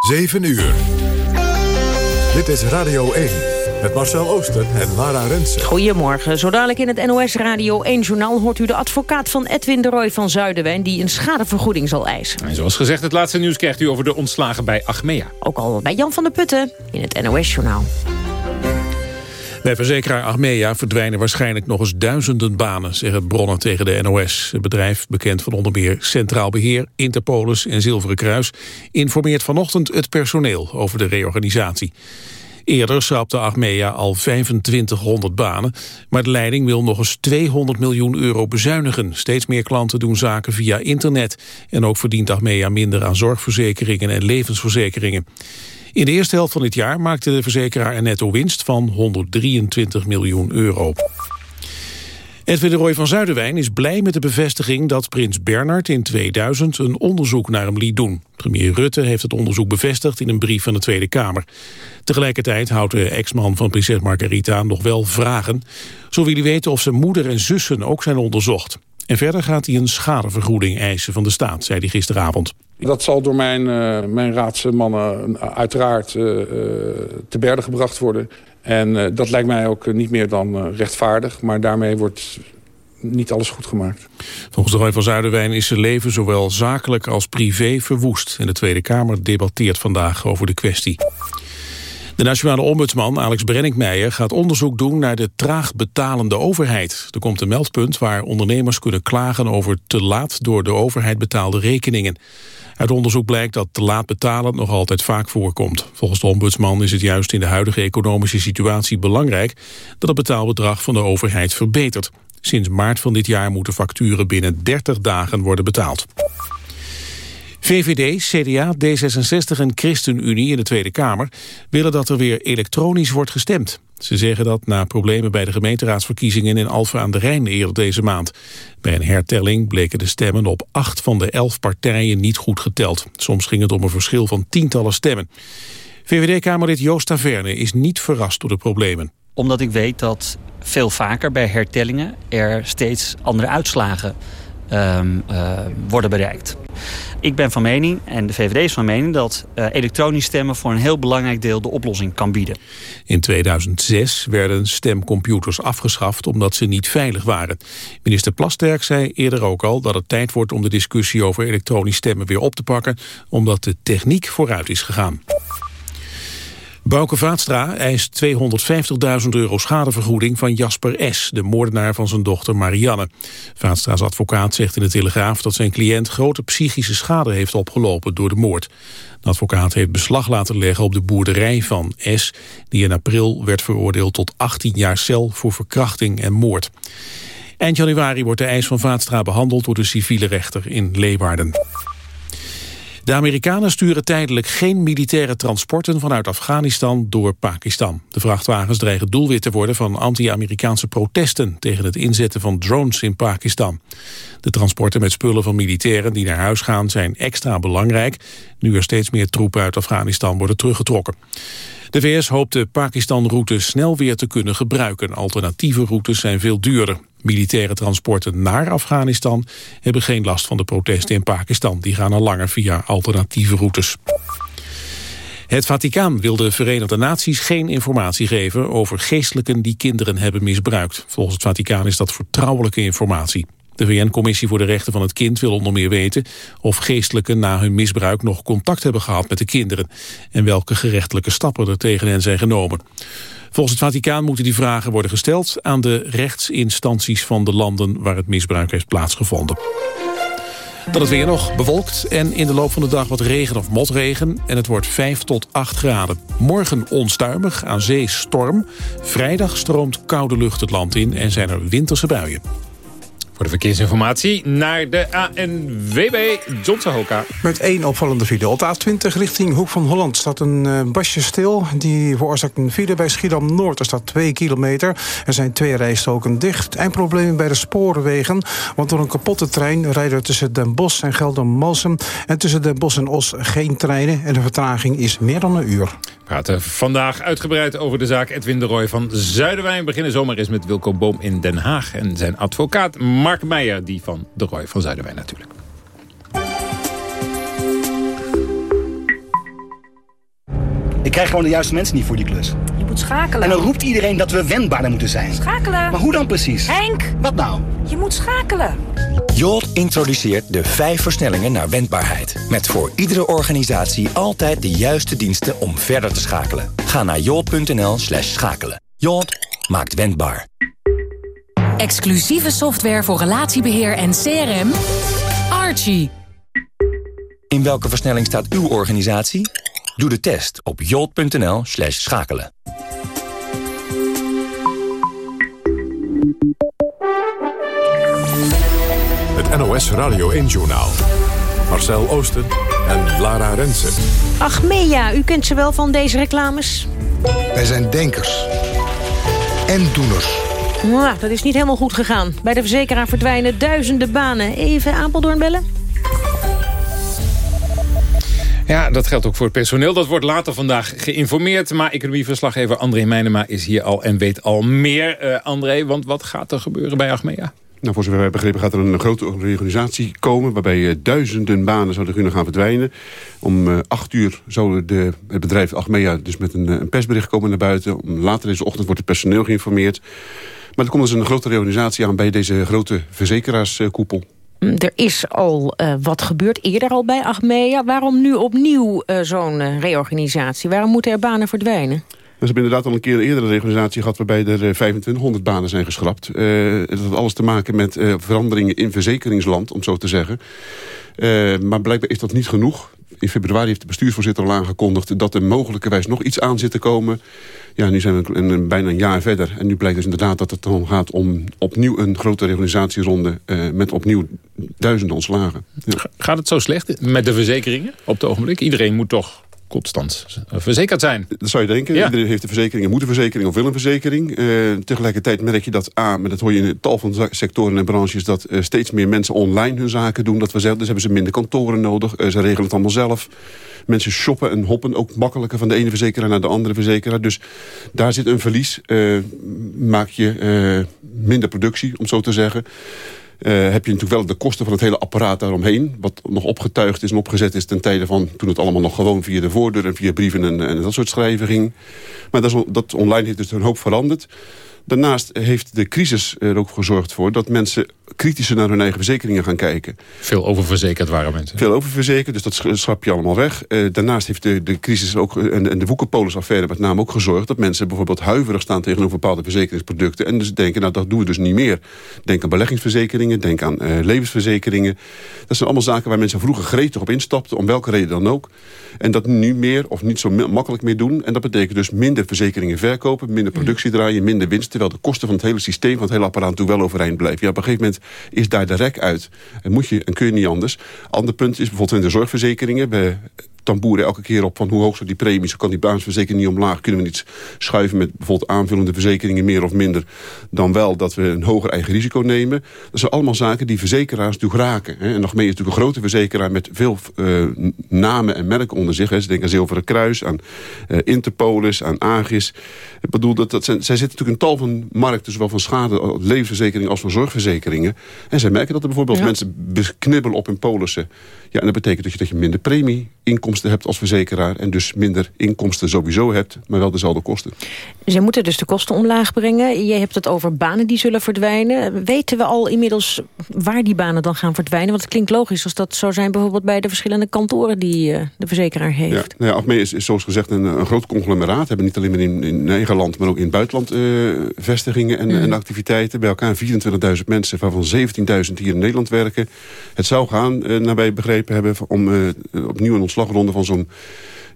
7 uur. Dit is Radio 1 met Marcel Ooster en Lara Rensen. Goedemorgen. Zo dadelijk in het NOS Radio 1-journaal... hoort u de advocaat van Edwin de Roy van Zuiderwijn... die een schadevergoeding zal eisen. En zoals gezegd, het laatste nieuws krijgt u over de ontslagen bij Achmea. Ook al bij Jan van der Putten in het NOS-journaal. Bij verzekeraar Achmea verdwijnen waarschijnlijk nog eens duizenden banen, zeggen bronnen tegen de NOS. Het bedrijf, bekend van onder meer Centraal Beheer, Interpolis en Zilveren Kruis, informeert vanochtend het personeel over de reorganisatie. Eerder schrapte Achmea al 2500 banen, maar de leiding wil nog eens 200 miljoen euro bezuinigen. Steeds meer klanten doen zaken via internet en ook verdient Achmea minder aan zorgverzekeringen en levensverzekeringen. In de eerste helft van dit jaar maakte de verzekeraar een netto winst van 123 miljoen euro. Edwin de Roy van Zuiderwijn is blij met de bevestiging dat prins Bernard in 2000 een onderzoek naar hem liet doen. Premier Rutte heeft het onderzoek bevestigd in een brief van de Tweede Kamer. Tegelijkertijd houdt de ex-man van prinses Margarita nog wel vragen. Zo wil hij weten of zijn moeder en zussen ook zijn onderzocht. En verder gaat hij een schadevergoeding eisen van de staat, zei hij gisteravond. Dat zal door mijn, uh, mijn raadsmannen uiteraard uh, te berde gebracht worden. En uh, dat lijkt mij ook niet meer dan rechtvaardig. Maar daarmee wordt niet alles goed gemaakt. Volgens de Roy van Zuiderwijn is zijn leven zowel zakelijk als privé verwoest. En de Tweede Kamer debatteert vandaag over de kwestie. De nationale ombudsman Alex Brenninkmeijer gaat onderzoek doen naar de traag betalende overheid. Er komt een meldpunt waar ondernemers kunnen klagen over te laat door de overheid betaalde rekeningen. Uit onderzoek blijkt dat te laat betalen nog altijd vaak voorkomt. Volgens de ombudsman is het juist in de huidige economische situatie belangrijk dat het betaalbedrag van de overheid verbetert. Sinds maart van dit jaar moeten facturen binnen 30 dagen worden betaald. VVD, CDA, D66 en ChristenUnie in de Tweede Kamer willen dat er weer elektronisch wordt gestemd. Ze zeggen dat na problemen bij de gemeenteraadsverkiezingen in Alphen aan de Rijn eerder deze maand. Bij een hertelling bleken de stemmen op acht van de elf partijen niet goed geteld. Soms ging het om een verschil van tientallen stemmen. VVD-Kamerlid Joost Taverne is niet verrast door de problemen. Omdat ik weet dat veel vaker bij hertellingen er steeds andere uitslagen um, uh, worden bereikt. Ik ben van mening, en de VVD is van mening... dat uh, elektronisch stemmen voor een heel belangrijk deel de oplossing kan bieden. In 2006 werden stemcomputers afgeschaft omdat ze niet veilig waren. Minister Plasterk zei eerder ook al dat het tijd wordt om de discussie over elektronisch stemmen weer op te pakken... omdat de techniek vooruit is gegaan. Bouke Vaatstra eist 250.000 euro schadevergoeding van Jasper S., de moordenaar van zijn dochter Marianne. Vaatstra's advocaat zegt in de Telegraaf dat zijn cliënt grote psychische schade heeft opgelopen door de moord. De advocaat heeft beslag laten leggen op de boerderij van S, die in april werd veroordeeld tot 18 jaar cel voor verkrachting en moord. Eind januari wordt de eis van Vaatstra behandeld door de civiele rechter in Leeuwarden. De Amerikanen sturen tijdelijk geen militaire transporten vanuit Afghanistan door Pakistan. De vrachtwagens dreigen doelwit te worden van anti-Amerikaanse protesten tegen het inzetten van drones in Pakistan. De transporten met spullen van militairen die naar huis gaan zijn extra belangrijk, nu er steeds meer troepen uit Afghanistan worden teruggetrokken. De VS hoopt de Pakistan-route snel weer te kunnen gebruiken. Alternatieve routes zijn veel duurder. Militaire transporten naar Afghanistan hebben geen last van de protesten in Pakistan. Die gaan al langer via alternatieve routes. Het Vaticaan wil de Verenigde Naties geen informatie geven over geestelijken die kinderen hebben misbruikt. Volgens het Vaticaan is dat vertrouwelijke informatie. De VN-commissie voor de Rechten van het Kind wil onder meer weten of geestelijken na hun misbruik nog contact hebben gehad met de kinderen en welke gerechtelijke stappen er tegen hen zijn genomen. Volgens het Vaticaan moeten die vragen worden gesteld aan de rechtsinstanties van de landen waar het misbruik heeft plaatsgevonden. Dan het weer nog bewolkt en in de loop van de dag wat regen of motregen. En het wordt 5 tot 8 graden. Morgen onstuimig, aan zee storm. Vrijdag stroomt koude lucht het land in en zijn er winterse buien. Voor de verkeersinformatie naar de ANWB, John Sahoka. Met één opvallende file. Op de A20 richting Hoek van Holland staat een uh, basje stil. Die veroorzaakt een file bij Schiedam-Noord. Er staat 2 kilometer. Er zijn twee rijstoken dicht. Eindprobleem bij de spoorwegen. Want door een kapotte trein rijden tussen Den Bosch en Geldermalsen... en tussen Den Bosch en Os geen treinen. En de vertraging is meer dan een uur. Praten vandaag uitgebreid over de zaak Edwin de Roy van Zuiderwijn. Beginnen zomaar eens met Wilco Boom in Den Haag. En zijn advocaat Mark Meijer, die van de Roy van Zuiderwijn natuurlijk. Ik krijg gewoon de juiste mensen niet voor die klus. Moet schakelen. En dan roept iedereen dat we wendbaarder moeten zijn. Schakelen. Maar hoe dan precies? Henk! Wat nou? Je moet schakelen. Jolt introduceert de vijf versnellingen naar wendbaarheid. Met voor iedere organisatie altijd de juiste diensten om verder te schakelen. Ga naar jolt.nl slash schakelen. Jolt maakt wendbaar. Exclusieve software voor relatiebeheer en CRM. Archie. In welke versnelling staat uw organisatie? Doe de test op jolt.nl slash schakelen. Het NOS Radio 1-journaal. Marcel Oosten en Lara Rensen. Achmea, u kent ze wel van deze reclames? Wij zijn denkers. En doeners. Nou, dat is niet helemaal goed gegaan. Bij de verzekeraar verdwijnen duizenden banen. Even Apeldoorn bellen? Ja, dat geldt ook voor het personeel. Dat wordt later vandaag geïnformeerd. Maar economieverslaggever André Meijnema is hier al en weet al meer. Uh, André, want wat gaat er gebeuren bij Achmea? Nou, voor zover wij begrepen gaat er een grote reorganisatie komen... waarbij uh, duizenden banen zouden kunnen gaan verdwijnen. Om uh, acht uur zou de, het bedrijf Achmea dus met een, een, persbericht komen naar buiten. Om later deze ochtend wordt het personeel geïnformeerd. Maar er komt dus een grote reorganisatie aan bij deze grote verzekeraaskoepel. Er is al uh, wat gebeurd, eerder al bij Achmea. Waarom nu opnieuw uh, zo'n uh, reorganisatie? Waarom moeten er banen verdwijnen? We hebben inderdaad al een keer eerder een reorganisatie gehad... waarbij er 2500 banen zijn geschrapt. dat had alles te maken met veranderingen in verzekeringsland, om zo te zeggen. maar blijkbaar is dat niet genoeg. In februari heeft de bestuursvoorzitter al aangekondigd... dat er mogelijkerwijs nog iets aan zit te komen. Ja, nu zijn we een, bijna een jaar verder. En nu blijkt dus inderdaad dat het dan gaat om opnieuw een grote reorganisatieronde... Uh, met opnieuw duizenden ontslagen. Gaat het zo slecht met de verzekeringen op het ogenblik? Iedereen moet toch constant verzekerd zijn. Dat zou je denken. Ja. Iedereen heeft een verzekering, moet een verzekering of wil een verzekering. Uh, tegelijkertijd merk je dat A, maar dat hoor je in tal van sectoren en branches... dat uh, steeds meer mensen online hun zaken doen. Dat we zeggen, dus hebben ze minder kantoren nodig. Uh, ze regelen het allemaal zelf. Mensen shoppen en hoppen ook makkelijker van de ene verzekeraar naar de andere verzekeraar. Dus daar zit een verlies. maak je minder productie, om zo te zeggen. Uh, heb je natuurlijk wel de kosten van het hele apparaat daaromheen. Wat nog opgetuigd is en opgezet is ten tijde van... toen het allemaal nog gewoon via de voordeur en via brieven en, en dat soort schrijven ging. Maar dat, is, dat online heeft dus een hoop veranderd. Daarnaast heeft de crisis er ook gezorgd voor... dat mensen kritischer naar hun eigen verzekeringen gaan kijken. Veel oververzekerd waren mensen. Veel oververzekerd, dus dat schrap je allemaal weg. Uh, daarnaast heeft de, de crisis ook, en, en de Woekerpolis-affaire met name ook gezorgd... dat mensen bijvoorbeeld huiverig staan tegenover bepaalde verzekeringsproducten... en dus denken, nou dat doen we dus niet meer. Denk aan beleggingsverzekeringen, denk aan uh, levensverzekeringen. Dat zijn allemaal zaken waar mensen vroeger gretig op instapten... om welke reden dan ook. En dat nu meer of niet zo makkelijk meer doen. En dat betekent dus minder verzekeringen verkopen... minder productie draaien, minder winst... terwijl de kosten van het hele systeem, van het hele apparaat... natuurlijk wel overeind blijven. Ja, op een gegeven moment is daar de rek uit. En, moet je, en kun je niet anders. Ander punt is bijvoorbeeld in de zorgverzekeringen. Tamboeren elke keer op van hoe hoog zijn die premies. Kan die basisverzekering niet omlaag? Kunnen we niet schuiven met bijvoorbeeld aanvullende verzekeringen meer of minder dan wel dat we een hoger eigen risico nemen? Dat zijn allemaal zaken die verzekeraars natuurlijk raken. Hè. En nog meer is natuurlijk een grote verzekeraar met veel uh, namen en merken onder zich. Hè. Ze denken aan Zilveren Kruis, aan uh, Interpolis, aan Agis. Ik bedoel, dat, dat zijn, zij zitten natuurlijk een tal van markten, zowel van schade, levensverzekeringen als van zorgverzekeringen. En zij merken dat er bijvoorbeeld ja. mensen beknibbelen op hun polissen. Ja, en dat betekent dat je, dat je minder premie inkomsten hebt als verzekeraar... en dus minder inkomsten sowieso hebt, maar wel dezelfde kosten. Ze moeten dus de kosten omlaag brengen. Je hebt het over banen die zullen verdwijnen. Weten we al inmiddels waar die banen dan gaan verdwijnen? Want het klinkt logisch als dat zou zijn bijvoorbeeld bij de verschillende kantoren... die uh, de verzekeraar heeft. Ja, nou ja Afmee is, is zoals gezegd een, een groot conglomeraat. We hebben niet alleen maar in, in eigen land, maar ook in het buitenland uh, vestigingen en, mm. en, activiteiten. Bij elkaar 24.000 mensen, waarvan 17.000 hier in Nederland werken. Het zou gaan, uh, naar wij begrepen hebben, om opnieuw een ontslagronde van zo'n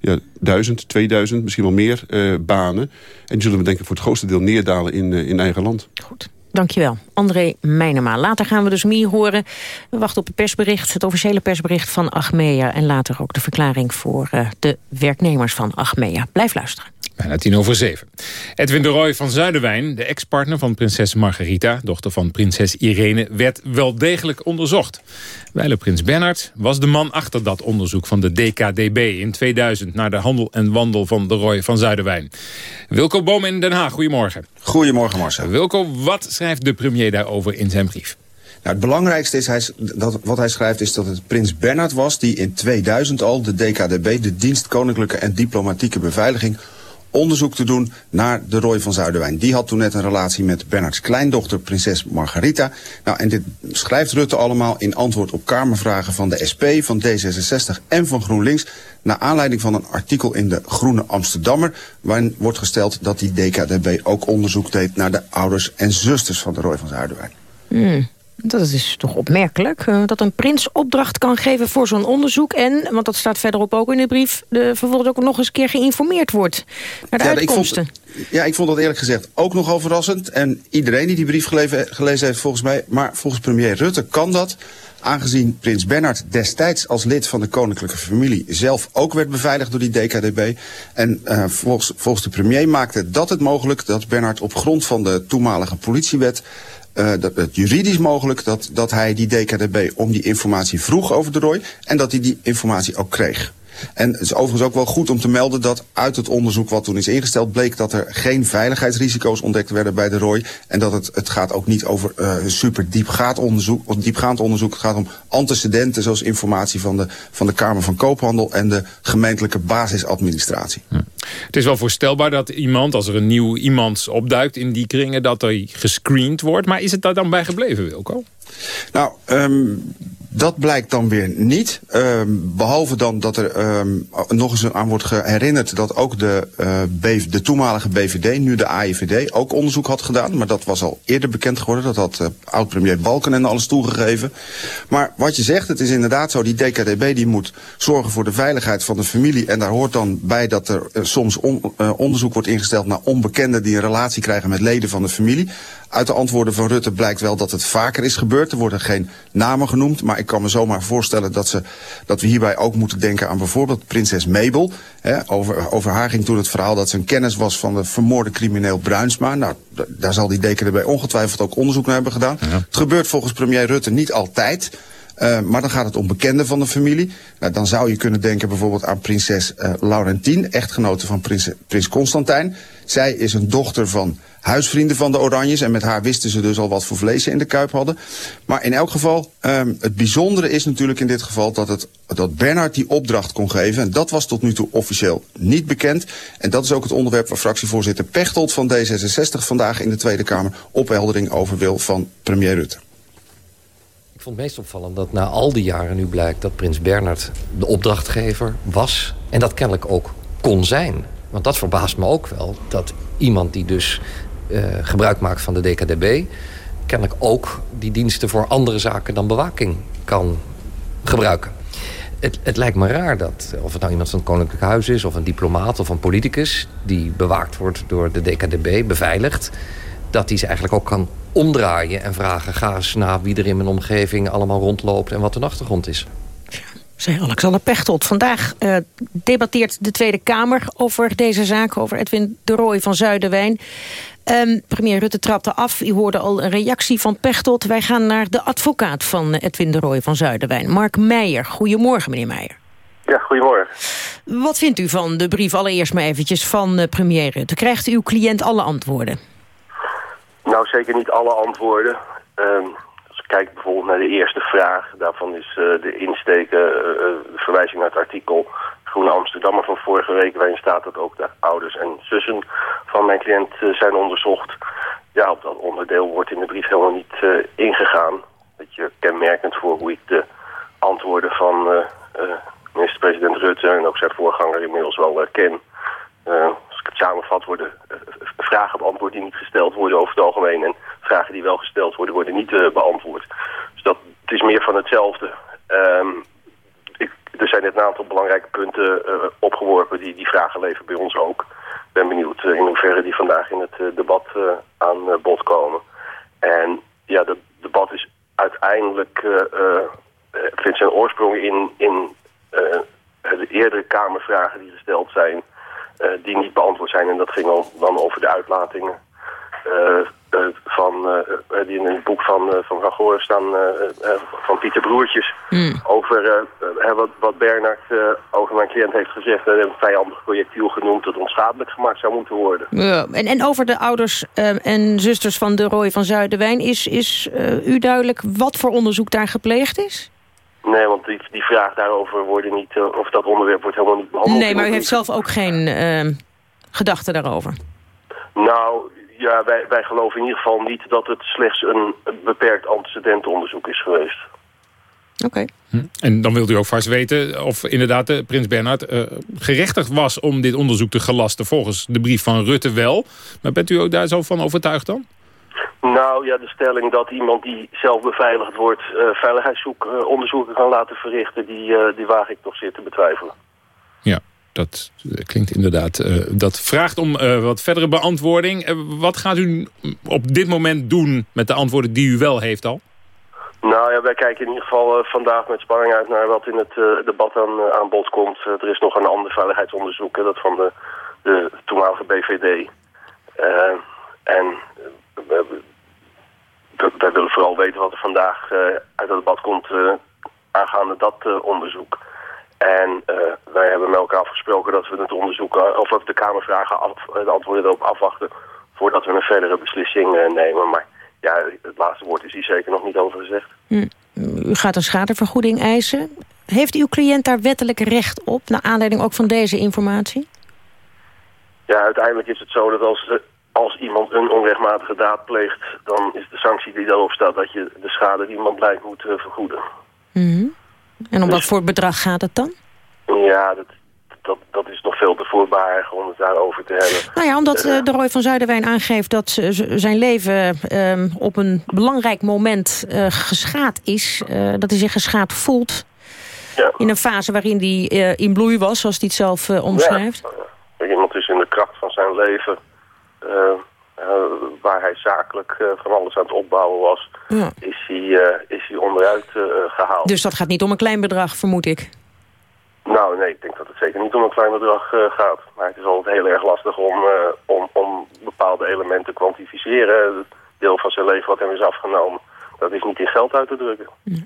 ja, 1000, 2000, misschien wel meer uh, banen. En die zullen we denk ik voor het grootste deel neerdalen in, uh, in eigen land. Goed. Dankjewel, André Meijnema. Later gaan we dus meer horen. We wachten op het persbericht, het officiële persbericht van Achmea... en later ook de verklaring voor de werknemers van Achmea. Blijf luisteren. Bijna tien over zeven. Edwin de Roy van Zuiderwijn, de ex-partner van prinses Margarita... dochter van prinses Irene, werd wel degelijk onderzocht. Wijle prins Bernhard was de man achter dat onderzoek van de DKDB in 2000... naar de handel en wandel van de Roy van Zuiderwijn. Wilco Boom in Den Haag, goedemorgen. Goedemorgen, Marcel. Wilco, wat schrijft de premier daarover in zijn brief? het belangrijkste is, hij, dat, wat hij schrijft, is dat het prins Bernhard was... die in 2000 al de DKDB, de Dienst Koninklijke en Diplomatieke Beveiliging onderzoek te doen naar de Roy van Zuiderwijn. Die had toen net een relatie met Bernards kleindochter, prinses Margarita. Nou, en dit schrijft Rutte allemaal in antwoord op Kamervragen van de SP, van D66 en van GroenLinks... naar aanleiding van een artikel in de Groene Amsterdammer... waarin wordt gesteld dat die DKDB ook onderzoek deed... naar de ouders en zusters van de Roy van Zuiderwijn. Hmm. Dat is toch opmerkelijk, uh, dat een prins opdracht kan geven voor zo'n onderzoek... en, want dat staat verderop ook in de brief... De, vervolgens ook nog eens een keer geïnformeerd wordt naar de ja, uitkomsten. Ik vond, ja, ik vond dat eerlijk gezegd ook nogal verrassend. En iedereen die die brief geleven, gelezen heeft volgens mij... maar volgens premier Rutte kan dat aangezien prins Bernhard destijds als lid van de koninklijke familie zelf ook werd beveiligd door die DKDB. En uh, volgens, volgens de premier maakte dat het mogelijk dat Bernhard op grond van de toenmalige politiewet uh, dat het juridisch mogelijk dat, dat hij die DKDB om die informatie vroeg over de rooi... en dat hij die informatie ook kreeg. En het is overigens ook wel goed om te melden dat uit het onderzoek wat toen is ingesteld... bleek dat er geen veiligheidsrisico's ontdekt werden bij de ROI. En dat het, het gaat ook niet over uh, super diepgaand onderzoek, diepgaand onderzoek. Het gaat om antecedenten zoals informatie van de, van de Kamer van Koophandel... en de gemeentelijke basisadministratie. Hm. Het is wel voorstelbaar dat iemand, als er een nieuw iemand opduikt in die kringen... dat er gescreend wordt. Maar is het daar dan bij gebleven, Wilco? Nou, um, dat blijkt dan weer niet. Um, behalve dan dat er um, nog eens aan wordt herinnerd dat ook de, uh, de toenmalige BVD, nu de AIVD, ook onderzoek had gedaan. Maar dat was al eerder bekend geworden. Dat had uh, oud-premier Balken en alles toegegeven. Maar wat je zegt, het is inderdaad zo, die DKDB die moet zorgen voor de veiligheid van de familie. En daar hoort dan bij dat er uh, soms on, onderzoek wordt ingesteld naar onbekenden die een relatie krijgen met leden van de familie. Uit de antwoorden van Rutte blijkt wel dat het vaker is gebeurd. Er worden geen namen genoemd, maar ik kan me zomaar voorstellen dat, ze, dat we hierbij ook moeten denken aan bijvoorbeeld prinses Mabel. over, over haar ging toen het verhaal dat ze een kennis was van de vermoorde crimineel Bruinsma. Nou, daar zal die DKDB ongetwijfeld ook onderzoek naar hebben gedaan. Het gebeurt volgens premier Rutte niet altijd. Uh, maar dan gaat het om bekenden van de familie. Nou, dan zou je kunnen denken bijvoorbeeld aan prinses uh, Laurentien, echtgenote van prins, prins Constantijn. Zij is een dochter van huisvrienden van de Oranjes. En met haar wisten ze dus al wat voor vlees ze in de kuip hadden. Maar in elk geval, um, het bijzondere is natuurlijk in dit geval... Dat, het, dat Bernhard die opdracht kon geven. En dat was tot nu toe officieel niet bekend. En dat is ook het onderwerp waar fractievoorzitter Pechtold van D66... vandaag in de Tweede Kamer opheldering over wil van premier Rutte. Ik vond het meest opvallend dat na al die jaren nu blijkt... dat prins Bernhard de opdrachtgever was. En dat kennelijk ook kon zijn. Want dat verbaast me ook wel. Dat iemand die dus gebruik maakt van de DKDB... kennelijk ook die diensten voor andere zaken dan bewaking kan gebruiken. Het, het, lijkt me raar dat, of het nou iemand van het Koninklijk Huis is... of een diplomaat of een politicus die bewaakt wordt door de DKDB, beveiligd... dat hij ze eigenlijk ook kan omdraaien en vragen... ga eens na wie er in mijn omgeving allemaal rondloopt en wat de achtergrond is zei Alexander Pechtold. Vandaag uh, debatteert de Tweede Kamer over deze zaak... over Edwin de Rooij van Zuiderwijn. Um, premier Rutte trapte af. U hoorde al een reactie van Pechtold. Wij gaan naar de advocaat van Edwin de Rooij van Zuiderwijn. Mark Meijer. Goedemorgen, meneer Meijer. Ja, goedemorgen. Wat vindt u van de brief allereerst maar eventjes van uh, premier Rutte? Krijgt uw cliënt alle antwoorden? Nou, zeker niet alle antwoorden. Um, Kijk bijvoorbeeld naar de eerste vraag. Daarvan is uh, de insteek, uh, verwijzing naar het artikel Groene Amsterdammer van vorige week... waarin staat dat ook de ouders en zussen van mijn cliënt zijn onderzocht. Ja, op dat onderdeel wordt in de brief helemaal niet ingegaan. Dat je kenmerkend voor hoe ik de antwoorden van minister-president Rutte... en ook zijn voorganger inmiddels wel ken... als ik het samenvat, worden vragen beantwoord die niet gesteld worden over het algemeen... en vragen die wel gesteld worden, worden niet beantwoord. Dus dat, is meer van hetzelfde. Ik, er zijn net een aantal belangrijke punten uh, opgeworpen. Die, die vragen leven bij ons ook. Ik ben benieuwd uh, in hoeverre die vandaag in het debat aan bod komen. En ja, dat debat is uiteindelijk... vindt zijn oorsprong in, in de eerdere Kamervragen die gesteld zijn... die niet beantwoord zijn. En dat ging dan over de uitlatingen eh, van, eh, eh, die in het boek van, eh, van Van staan, eh, eh, van Pieter Broertjes, over eh, eh, wat, wat Bernard eh, over mijn cliënt heeft gezegd. Een vijandig projectiel genoemd dat onschadelijk gemaakt zou moeten worden. Ja, en, en over de ouders eh, en zusters van de Roy van Zuiderwijn... is, is eh, u duidelijk wat voor onderzoek daar gepleegd is? Nee, want die, die vraag daarover worden niet, eh, of dat onderwerp wordt helemaal niet behandeld. Nee, maar u heeft zelf ook geen eh, gedachten daarover. Nou, ja, wij, wij geloven in ieder geval niet dat het slechts een beperkt antecedentenonderzoek is geweest. Oké. En dan wilt u ook vast weten of inderdaad de prins Bernhard eh, gerechtigd was om dit onderzoek te gelasten volgens de brief van Rutte wel. Maar bent u ook daar zo van overtuigd dan? Nou ja, de stelling dat iemand die zelf beveiligd wordt uh, veiligheidsonderzoeken kan laten verrichten, die, uh, die waag ik toch zeer te betwijfelen. Ja, dat klinkt inderdaad. Uh, dat vraagt om wat verdere beantwoording. wat gaat u op dit moment doen met de antwoorden die u wel heeft al? Nou ja, wij kijken in ieder geval vandaag met spanning uit naar wat in het debat aan, aan bod komt. er is nog een ander veiligheidsonderzoek, dat van de, de toenmalige BVD. en wij willen vooral weten wat er vandaag uit het debat komt aangaande dat onderzoek. En wij hebben met elkaar afgesproken dat we het onderzoek, of dat we de Kamervragen af, de antwoorden erop afwachten voordat we een verdere beslissing nemen. Maar ja, het laatste woord is hier zeker nog niet over gezegd. U gaat een schadevergoeding eisen. Heeft uw cliënt daar wettelijk recht op, naar aanleiding ook van deze informatie? Ja, uiteindelijk is het zo dat als, als iemand een onrechtmatige daad pleegt... dan is de sanctie die daarop staat dat je de schade die iemand lijkt moet uh, vergoeden. Mm En om dus, wat voor bedrag gaat het dan? Ja, dat, dat, dat is nog veel te voorbarig om het daarover te hebben. Nou ja, omdat uh, de Roy van Zuiderwijn aangeeft dat zijn leven uh, op een belangrijk moment uh, geschaad is. Uh, dat hij zich geschaad voelt. Ja. In een fase waarin hij in bloei was, zoals hij het zelf omschrijft. Ja. Iemand dus in de kracht van zijn leven... waar hij zakelijk van alles aan het opbouwen was... Ja. Is, hij, is hij onderuit gehaald. Dus dat gaat niet om een klein bedrag, vermoed ik? Nou, nee, ik denk dat het zeker niet om een klein bedrag uh, gaat. Maar het is altijd heel erg lastig om, uh, om, om bepaalde elementen te kwantificeren. Het deel van zijn leven wat hem is afgenomen. Dat is niet in geld uit te drukken. Ja.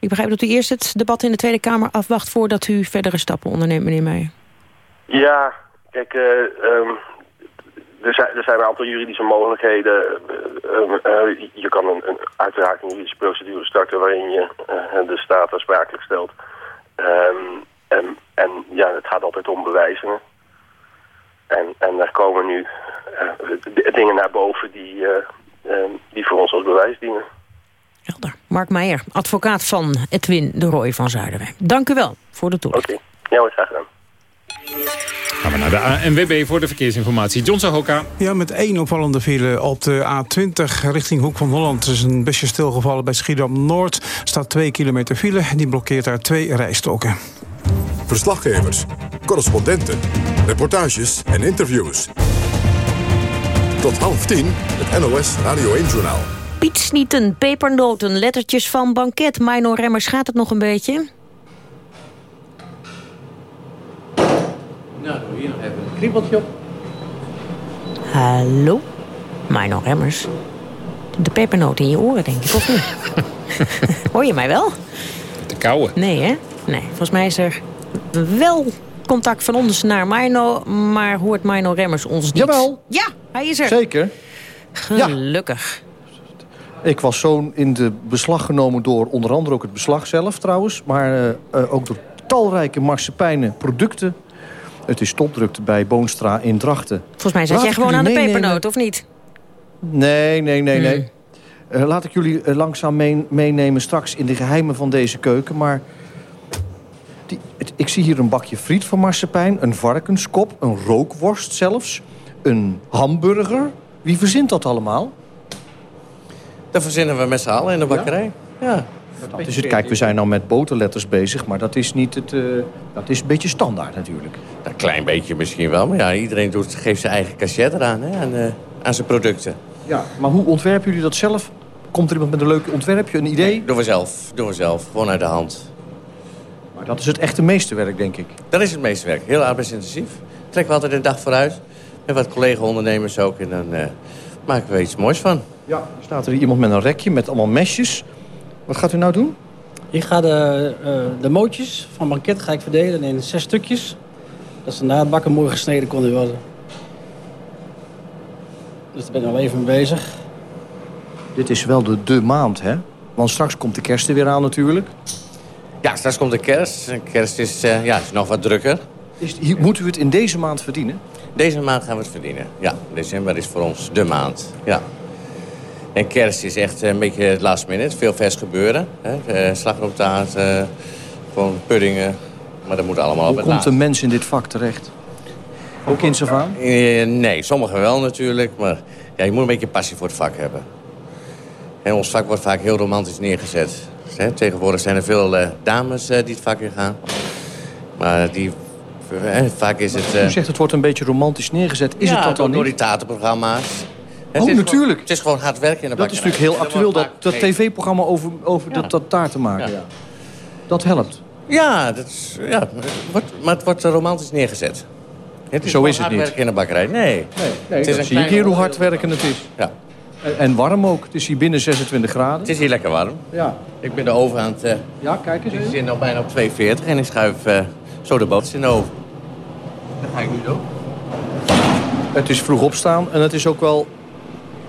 Ik begrijp dat u eerst het debat in de Tweede Kamer afwacht... voordat u verdere stappen onderneemt, meneer Meijer. Ja, kijk, uh, um, er, zijn, er zijn een aantal juridische mogelijkheden. je kan een, een, uiteraard een juridische procedure starten... waarin je de staat aansprakelijk stelt... Um, en, en ja, het gaat altijd om bewijzen. En, en er komen nu uh, dingen naar boven die, uh, die voor ons als bewijs dienen. Helder. Mark Meijer, advocaat van Edwin de Rooij van Zuiderwijk. Dank u wel voor de toelichting. Oké, okay. ja, graag gedaan. Gaan we naar de ANWB voor de verkeersinformatie. John Sahoka. Ja, met één opvallende file op de A20 richting Hoek van Holland. Er is een busje stilgevallen bij Schiedam-Noord. staat twee kilometer file. Die blokkeert daar twee rijstoken. Verslaggevers, correspondenten, reportages en interviews. Tot half tien, het NOS Radio 1-journaal. Pietsnieten, pepernoten, lettertjes van banket. Mino Remmers, gaat het nog een beetje? Nou, doe hier nog even een kriebeltje op. Hallo? Mino Remmers. De pepernoten in je oren, denk ik, of niet? Hoor je mij wel? Te kauwen. Nee, hè? Nee, volgens mij is er wel contact van ons naar Mino, maar hoort Mino Remmers ons niet? Jawel. Ja, hij is er. Zeker. Gelukkig. Ja. Ik was zo in de beslag genomen door onder andere ook het beslag zelf trouwens... maar uh, uh, ook door talrijke marsepeinen producten. Het is topdrukte bij Boonstra in Drachten. Volgens mij zat Laat jij gewoon aan de pepernoot, of niet? Nee, nee, nee, nee. Hmm. Uh, laat ik jullie langzaam mee meenemen straks in de geheimen van deze keuken, maar... Die, het, ik zie hier een bakje friet van marsepein, een varkenskop, een rookworst zelfs, een hamburger. Wie verzint dat allemaal? Dat verzinnen we met z'n allen in de bakkerij. Ja. ja. Dat is het. Kijk, we zijn al met boterletters bezig, maar dat is niet het. Uh, dat is een beetje standaard natuurlijk. Een klein beetje misschien wel, maar ja, iedereen doet, geeft zijn eigen cachet eraan hè, aan, uh, aan zijn producten. Ja, maar hoe ontwerpen jullie dat zelf? Komt er iemand met een leuk ontwerpje, een idee? Nee, doen we zelf. Doen we zelf. Gewoon uit de hand. Maar dat is het echte meesterwerk, denk ik. Dat is het meesterwerk. Heel arbeidsintensief. Trekken we altijd een dag vooruit. Met wat collega-ondernemers ook. En dan uh, maken we iets moois van. Ja, er staat er iemand met een rekje met allemaal mesjes. Wat gaat u nou doen? Ik ga de, uh, de mootjes van banket ga ik verdelen in zes stukjes. Dat ze na het bakken mooi gesneden konden worden. Dus daar ben ik al even mee bezig. Dit is wel de, de maand, hè? Want straks komt de kerst er weer aan natuurlijk. Ja, straks komt de kerst. De kerst is, uh, ja, is nog wat drukker. Is, hier, moet u het in deze maand verdienen? Deze maand gaan we het verdienen, ja. December is voor ons de maand, ja. En kerst is echt een beetje het last minute. Veel vers gebeuren. Hè? Uh, slagroomtaart, uh, gewoon puddingen. Maar dat moet allemaal Hoe op het komt een mens in dit vak terecht? Ook kinds af aan? Eh, nee, sommigen wel natuurlijk. Maar ja, je moet een beetje passie voor het vak hebben. En ons vak wordt vaak heel romantisch neergezet. Hè, tegenwoordig zijn er veel eh, dames eh, die het vak in gaan. Maar die, eh, vaak is het... eh, U zegt het wordt een beetje romantisch neergezet. Is ja, het dat door, dan door niet? die tatenprogramma's. Oh, Het is natuurlijk. Gewoon, het is gewoon hard werken in de Dat is bakkerij. natuurlijk heel actueel, dat, dat Nee. tv-programma over, over dat, dat taart te maken. Ja. Dat helpt. Ja, dat is, ja het wordt, maar het wordt romantisch neergezet. Het Zo gewoon is het hard niet. werken in de bakkerij. Nee. Nee, Het is een zie ik klein hier hoe hard werken het is. Ja. En, en warm ook. Het is hier binnen 26 graden. Het is hier lekker warm. Ja. Ik ben de oven aan het... eh, Ja, kijk eens ik zit nu bijna op 240 en ik schuif eh, zo de boot in de oven. Dat ga ik nu doen. Het is vroeg opstaan en het is ook wel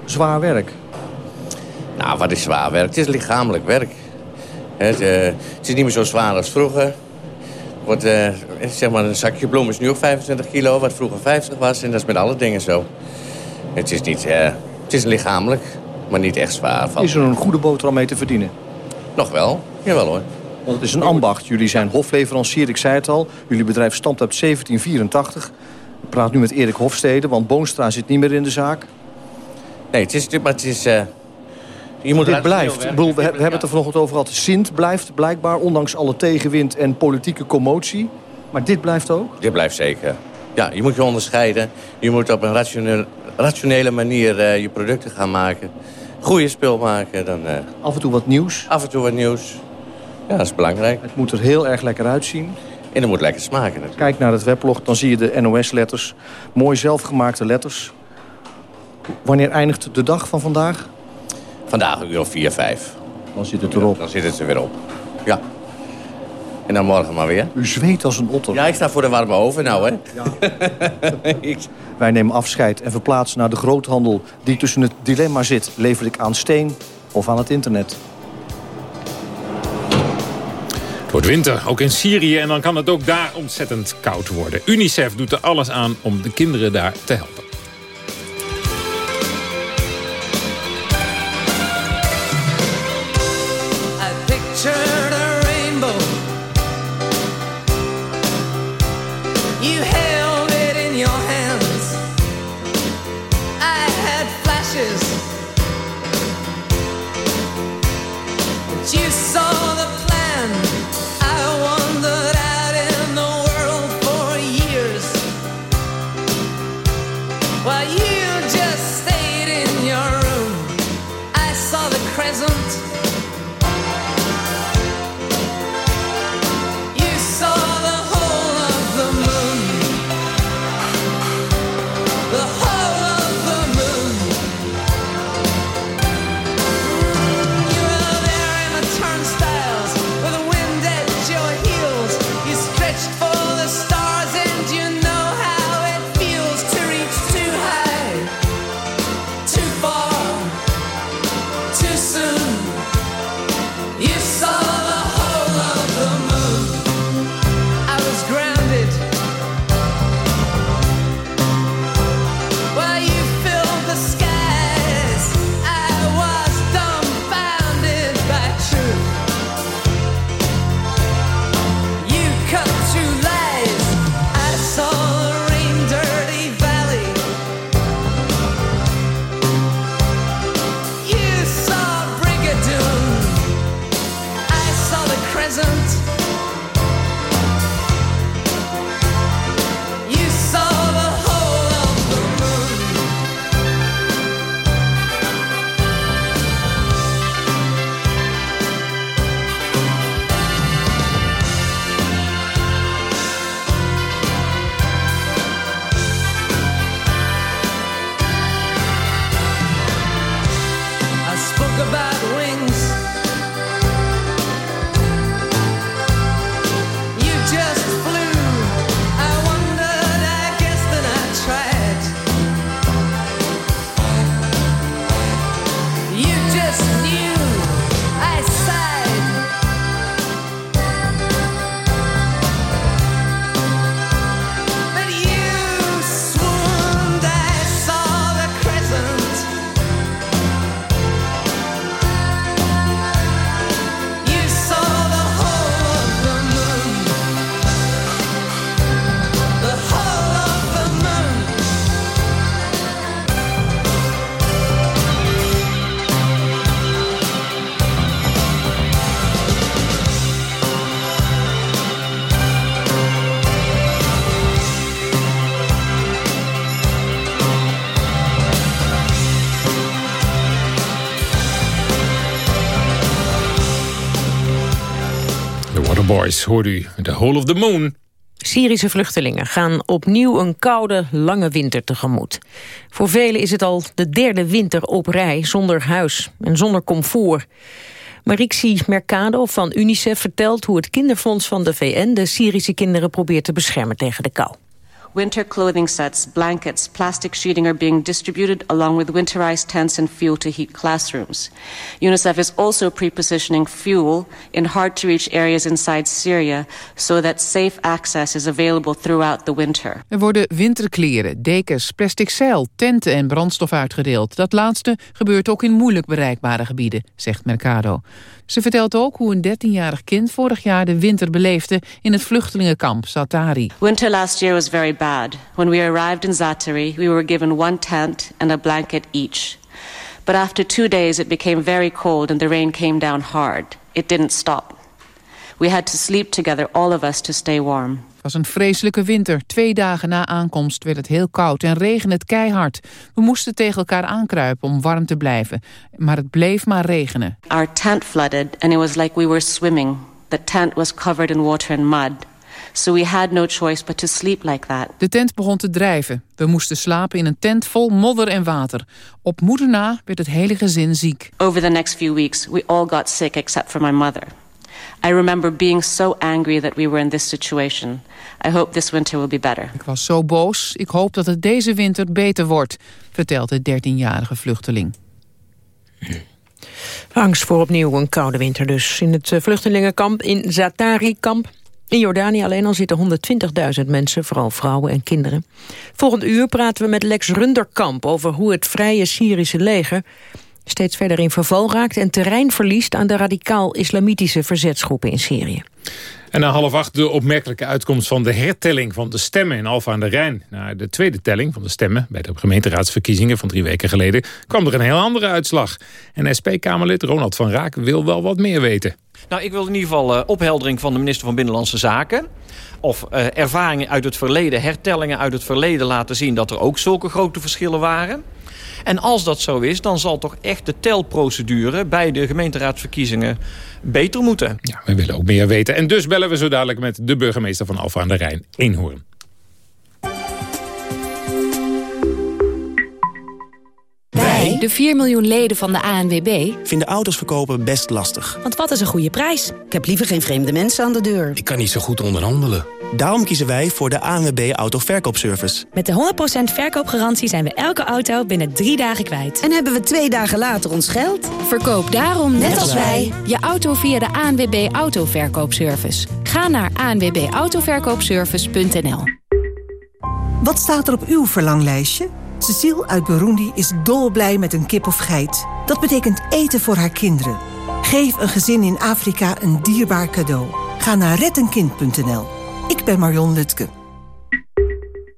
zwaar werk. Nou, wat is zwaar werk? Het is lichamelijk werk. Het, eh, het is niet meer zo zwaar als vroeger. Wordt, eh, zeg maar, een zakje bloem is nu ook 25 kilo, wat vroeger 50 was. En dat is met alle dingen zo. Het is, niet, eh, het is lichamelijk, maar niet echt zwaar. Van. Is er een goede boterham mee te verdienen? Nog wel, jawel hoor. Want het is een ambacht. Jullie zijn hofleverancier, ik zei het al. Jullie bedrijf stamt uit 1784. Ik praat nu met Erik Hofstede, want Boonstra zit niet meer in de zaak. Nee, het is, maar het is... eh, je moet Dit blijft. Ik werken. bedoel, we, we hebben het er vanochtend over gehad. Sint blijft blijkbaar, ondanks alle tegenwind en politieke commotie. Maar dit blijft ook? Dit blijft zeker. Ja, je moet je onderscheiden. Je moet op een rationele, rationele manier eh, je producten gaan maken. Goede spul maken. Dan, eh, Af en toe wat nieuws. af en toe wat nieuws. Ja, dat is belangrijk. Het moet er heel erg lekker uitzien. En het moet lekker smaken natuurlijk. Kijk naar het weblog, dan zie je de NOS-letters. Mooi zelfgemaakte letters. Wanneer eindigt de dag van vandaag? Vandaag een uur of vier, vijf. Dan zit het erop. Dan zit het er weer op. Ja. En dan morgen maar weer. U zweet als een otter. Ja, ik sta voor de warme oven nou, hè. Ik- Wij nemen afscheid en verplaatsen naar de groothandel... die tussen het dilemma zit. Lever ik aan steen of aan het internet? Het wordt winter, ook in Syrië. En dan kan het ook daar ontzettend koud worden. UNICEF doet er alles aan om de kinderen daar te helpen. Hoort u, The Hole of the Moon. Syrische vluchtelingen gaan opnieuw een koude, lange winter tegemoet. Voor velen is het al de derde winter op rij zonder huis en zonder comfort. Marixi Mercado van UNICEF vertelt hoe het kinderfonds van de VN... de Syrische kinderen probeert te beschermen tegen de kou. Winter clothing sets, blankets, plastic sheeting are being distributed along with winterized tents and fuel to heat classrooms. UNICEF is also pre-positioning fuel in hard-to-reach areas inside Syria so that safe access is available throughout the winter. Er worden winterkleren, dekens, plastic zeil, tenten en brandstof uitgedeeld. Dat laatste gebeurt ook in moeilijk bereikbare gebieden, zegt Mercado. Ze vertelt ook hoe een 13-jarig kind vorig jaar de winter beleefde in het vluchtelingenkamp Zatari. Winter last year was very bad. When we arrived in Zatari, we were given one tent and a blanket each. But after two days it became very cold and the rain came down hard. It didn't stop. We had to sleep together, all of us, to stay warm. Het was een vreselijke winter. Twee dagen na aankomst werd het heel koud en regende het keihard. We moesten tegen elkaar aankruipen om warm te blijven. Maar het bleef maar regenen. Our tent flooded and it was like we were swimming. The tent was covered in water and mud. So we had no choice but to sleep like that. De tent begon te drijven. We moesten slapen in een tent vol modder en water. Op moeder na werd het hele gezin ziek. Over the next few weeks, we all got sick except for my mother. I remember being so angry that we were in this situation. I hope this winter will be better. Ik was zo boos. Ik hoop dat het deze winter beter wordt, vertelt de 13-jarige vluchteling. Angst voor opnieuw een koude winter dus. In het eh, vluchtelingenkamp in Zatari-kamp in Jordanië alleen al zitten 120.000 mensen, vooral vrouwen en kinderen. Volgend uur praten we met Lex Runderkamp over hoe het vrije Syrische leger steeds verder in verval raakt en terrein verliest aan de radicaal-islamitische verzetsgroepen in Syrië. En na half acht de opmerkelijke uitkomst van de hertelling van de stemmen in Alfa aan de Rijn. Na de tweede telling van de stemmen bij de gemeenteraadsverkiezingen van drie weken geleden kwam er een heel andere uitslag. En SP-Kamerlid Ronald van Raak wil wel wat meer weten. Nou, ik wil in ieder geval uh, opheldering van de minister van Binnenlandse Zaken. Of uh, ervaringen uit het verleden, hertellingen uit het verleden laten zien... dat er ook zulke grote verschillen waren. En als dat zo is, dan zal toch echt de telprocedure... bij de gemeenteraadsverkiezingen beter moeten. Ja, we willen ook meer weten. En dus bellen we zo dadelijk met de burgemeester van Alfa aan de Rijn, Eenhoorn. Wij, de 4 miljoen leden van de ANWB, vinden auto's verkopen best lastig. Want wat is een goede prijs? Ik heb liever geen vreemde mensen aan de deur. Ik kan niet zo goed onderhandelen. Daarom kiezen wij voor de ANWB Autoverkoopservice. Met de 100% verkoopgarantie zijn we elke auto binnen drie dagen kwijt. En hebben we twee dagen later ons geld? Verkoop daarom, net, net als wij, je auto via de ANWB Autoverkoopservice. Ga naar anwbautoverkoopservice.nl Wat staat er op uw verlanglijstje? Cecile uit Burundi is dolblij met een kip of geit. Dat betekent eten voor haar kinderen. Geef een gezin in Afrika een dierbaar cadeau. Ga naar rettenkind.nl. Ik ben Marion Lutke.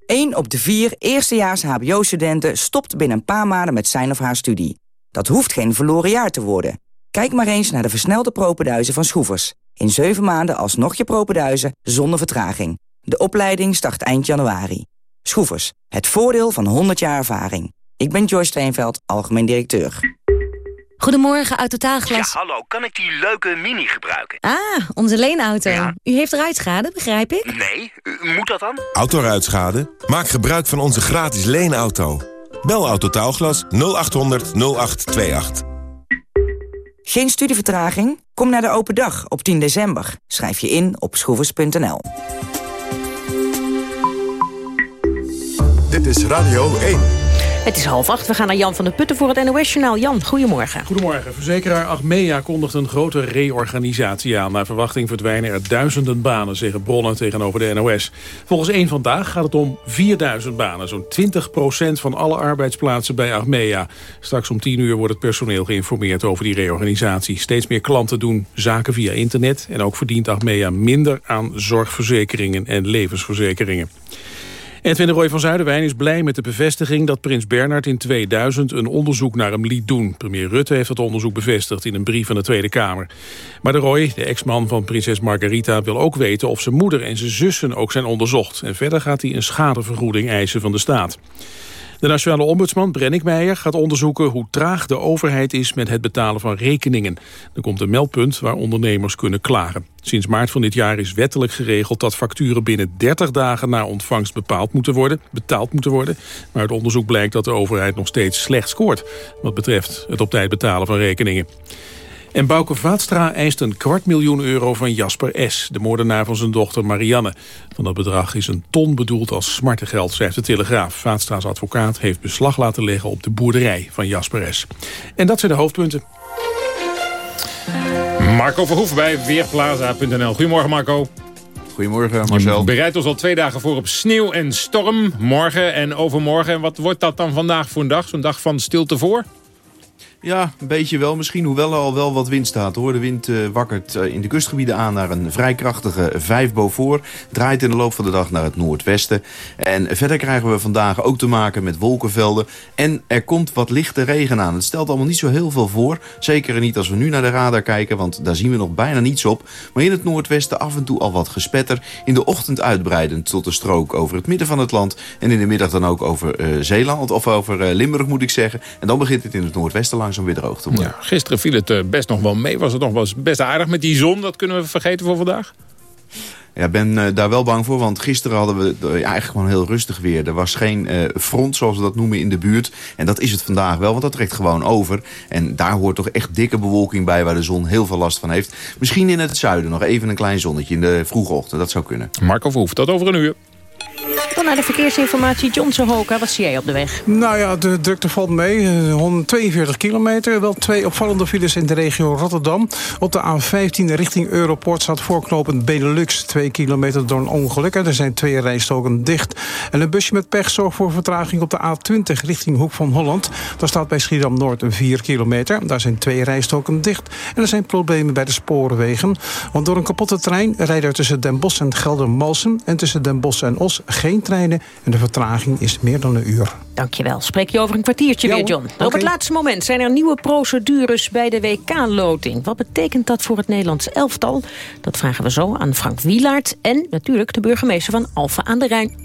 1 op de vier eerstejaars hbo-studenten stopt binnen een paar maanden met zijn of haar studie. Dat hoeft geen verloren jaar te worden. Kijk maar eens naar de versnelde propenduizen van Schroevers. In 7 maanden alsnog je propenduizen zonder vertraging. De opleiding start eind januari. Schroevers, het voordeel van 100 jaar ervaring. Ik ben Joyce Steenveld, algemeen directeur. Goedemorgen, Autotaalglas. Ja, hallo. Kan ik die leuke Mini gebruiken? Ah, onze leenauto. Ja. U heeft ruitschade, begrijp ik? Nee, moet dat dan? Autoruitschade? Maak gebruik van onze gratis leenauto. Bel Autotaalglas 0800 0828. Geen studievertraging? Kom naar de open dag op 10 december. Schrijf je in op schroevers.nl. Dit is Radio 1. Het is half acht. We gaan naar Jan van der Putten voor het NOS-journaal. Jan, goedemorgen. Goedemorgen. Verzekeraar Achmea kondigt een grote reorganisatie aan. Naar verwachting verdwijnen er duizenden banen, zeggen bronnen tegenover de NOS. Volgens één Vandaag gaat het om 4000 banen. Zo'n 20% van alle arbeidsplaatsen bij Achmea. Straks om 10 uur wordt het personeel geïnformeerd over die reorganisatie. Steeds meer klanten doen zaken via internet. En ook verdient Achmea minder aan zorgverzekeringen en levensverzekeringen. Edwin de Roy van Zuiderwijn is blij met de bevestiging dat prins Bernhard in 2000 een onderzoek naar hem liet doen. Premier Rutte heeft dat onderzoek bevestigd in een brief van de Tweede Kamer. Maar de Roy, de ex-man van prinses Margarita, wil ook weten of zijn moeder en zijn zussen ook zijn onderzocht. En verder gaat hij een schadevergoeding eisen van de staat. De nationale ombudsman Brennick Meijer gaat onderzoeken hoe traag de overheid is met het betalen van rekeningen. Er komt een meldpunt waar ondernemers kunnen klagen. Sinds maart van dit jaar is wettelijk geregeld dat facturen binnen 30 dagen na ontvangst bepaald moeten worden, betaald moeten worden. Maar uit onderzoek blijkt dat de overheid nog steeds slecht scoort wat betreft het op tijd betalen van rekeningen. En Bouke Vaatstra eist een kwart miljoen euro van Jasper S., de moordenaar van zijn dochter Marianne. Van dat bedrag is een ton bedoeld als smartengeld, schrijft de Telegraaf. Vaatstra's advocaat heeft beslag laten leggen op de boerderij van Jasper S. En dat zijn de hoofdpunten. Marco Verhoef bij Weerplaza.nl. Goedemorgen Marco. Goedemorgen Marcel. Je bereidt ons al twee dagen voor op sneeuw en storm. Morgen en overmorgen. En wat wordt dat dan vandaag voor een dag? Zo'n dag van stilte voor? Ja, een beetje wel misschien, hoewel er al wel wat wind staat. hoor. De wind uh, wakkert uh, in de kustgebieden aan naar een vrij krachtige 5 boven. Draait in de loop van de dag naar het noordwesten. En verder krijgen we vandaag ook te maken met wolkenvelden. En er komt wat lichte regen aan. Het stelt allemaal niet zo heel veel voor. Zeker niet als we nu naar de radar kijken, want daar zien we nog bijna niets op. Maar in het noordwesten af en toe al wat gespetter. In de ochtend uitbreidend tot de strook over het midden van het land. En in de middag dan ook over uh, Zeeland, of over Limburg moet ik zeggen. En dan begint het in het noordwesten langs om weer droog te worden. Ja, gisteren viel het uh, best nog wel mee. Was het nog wel best aardig met die zon? Dat kunnen we vergeten voor vandaag? Ja, ben uh, daar wel bang voor, want gisteren hadden we uh, eigenlijk gewoon heel rustig weer. Er was geen uh, front, zoals we dat noemen, in de buurt. En dat is het vandaag wel, want dat trekt gewoon over. En daar hoort toch echt dikke bewolking bij, waar de zon heel veel last van heeft. Misschien in het zuiden nog even een klein zonnetje in de vroege ochtend, dat zou kunnen. Marco Verhoef, tot over een uur. Dan naar de verkeersinformatie. John Sohoka, wat zie jij op de weg? Nou ja, de drukte valt mee. 142 kilometer. Wel twee opvallende files in de regio Rotterdam. Op de A15 richting Europort staat voorknopend Benelux. Twee kilometer door een ongeluk. Er zijn twee rijstoken dicht. En een busje met pech zorgt voor vertraging op de A20 richting Hoek van Holland. Daar staat bij Schiedam-Noord een 4 kilometer. Daar zijn twee rijstoken dicht. En er zijn problemen bij de sporenwegen. Want door een kapotte trein rijden er tussen Den Bosch en Geldermalsen... en tussen Den Bosch en Os geen en de vertraging is meer dan een uur. Dankjewel. Spreek je over een kwartiertje Ja, weer, John. Op het laatste moment zijn er nieuwe procedures bij de WK-loting. Wat betekent dat voor het Nederlands elftal? Dat vragen we zo aan Frank Wielaert en natuurlijk de burgemeester van Alphen aan de Rijn.